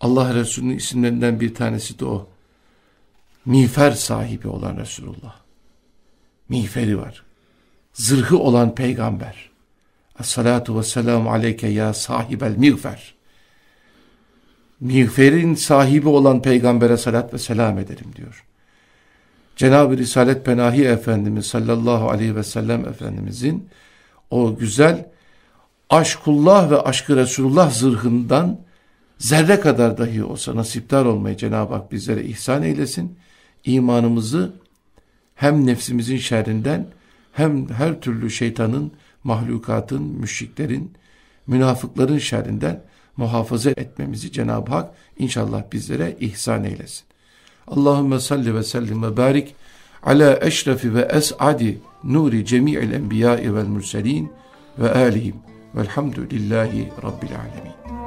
Allah Resulü'nün isimlerinden bir tanesi de o miğfer sahibi olan Resulullah. Miğferi var. Zırhı olan peygamber. Esselatu ve selamu aleyke ya sahibel miğfer. Miğferin sahibi olan peygambere salat ve selam ederim diyor. Cenab-ı Risalet Penahi Efendimiz sallallahu aleyhi ve sellem Efendimizin o güzel aşkullah ve aşkı Resulullah zırhından zerre kadar dahi olsa nasiptar olmayı Cenab-ı Hak bizlere ihsan eylesin imanımızı hem nefsimizin şerrinden hem her türlü şeytanın, mahlukatın, müşriklerin, münafıkların şerrinden muhafaza etmemizi Cenab-ı Hak inşallah bizlere ihsan eylesin. اللهم صل وسلم وبارك على أشرف وأسعد نور جميع الأنبياء والمرسلين وآلهم والحمد لله رب العالمين.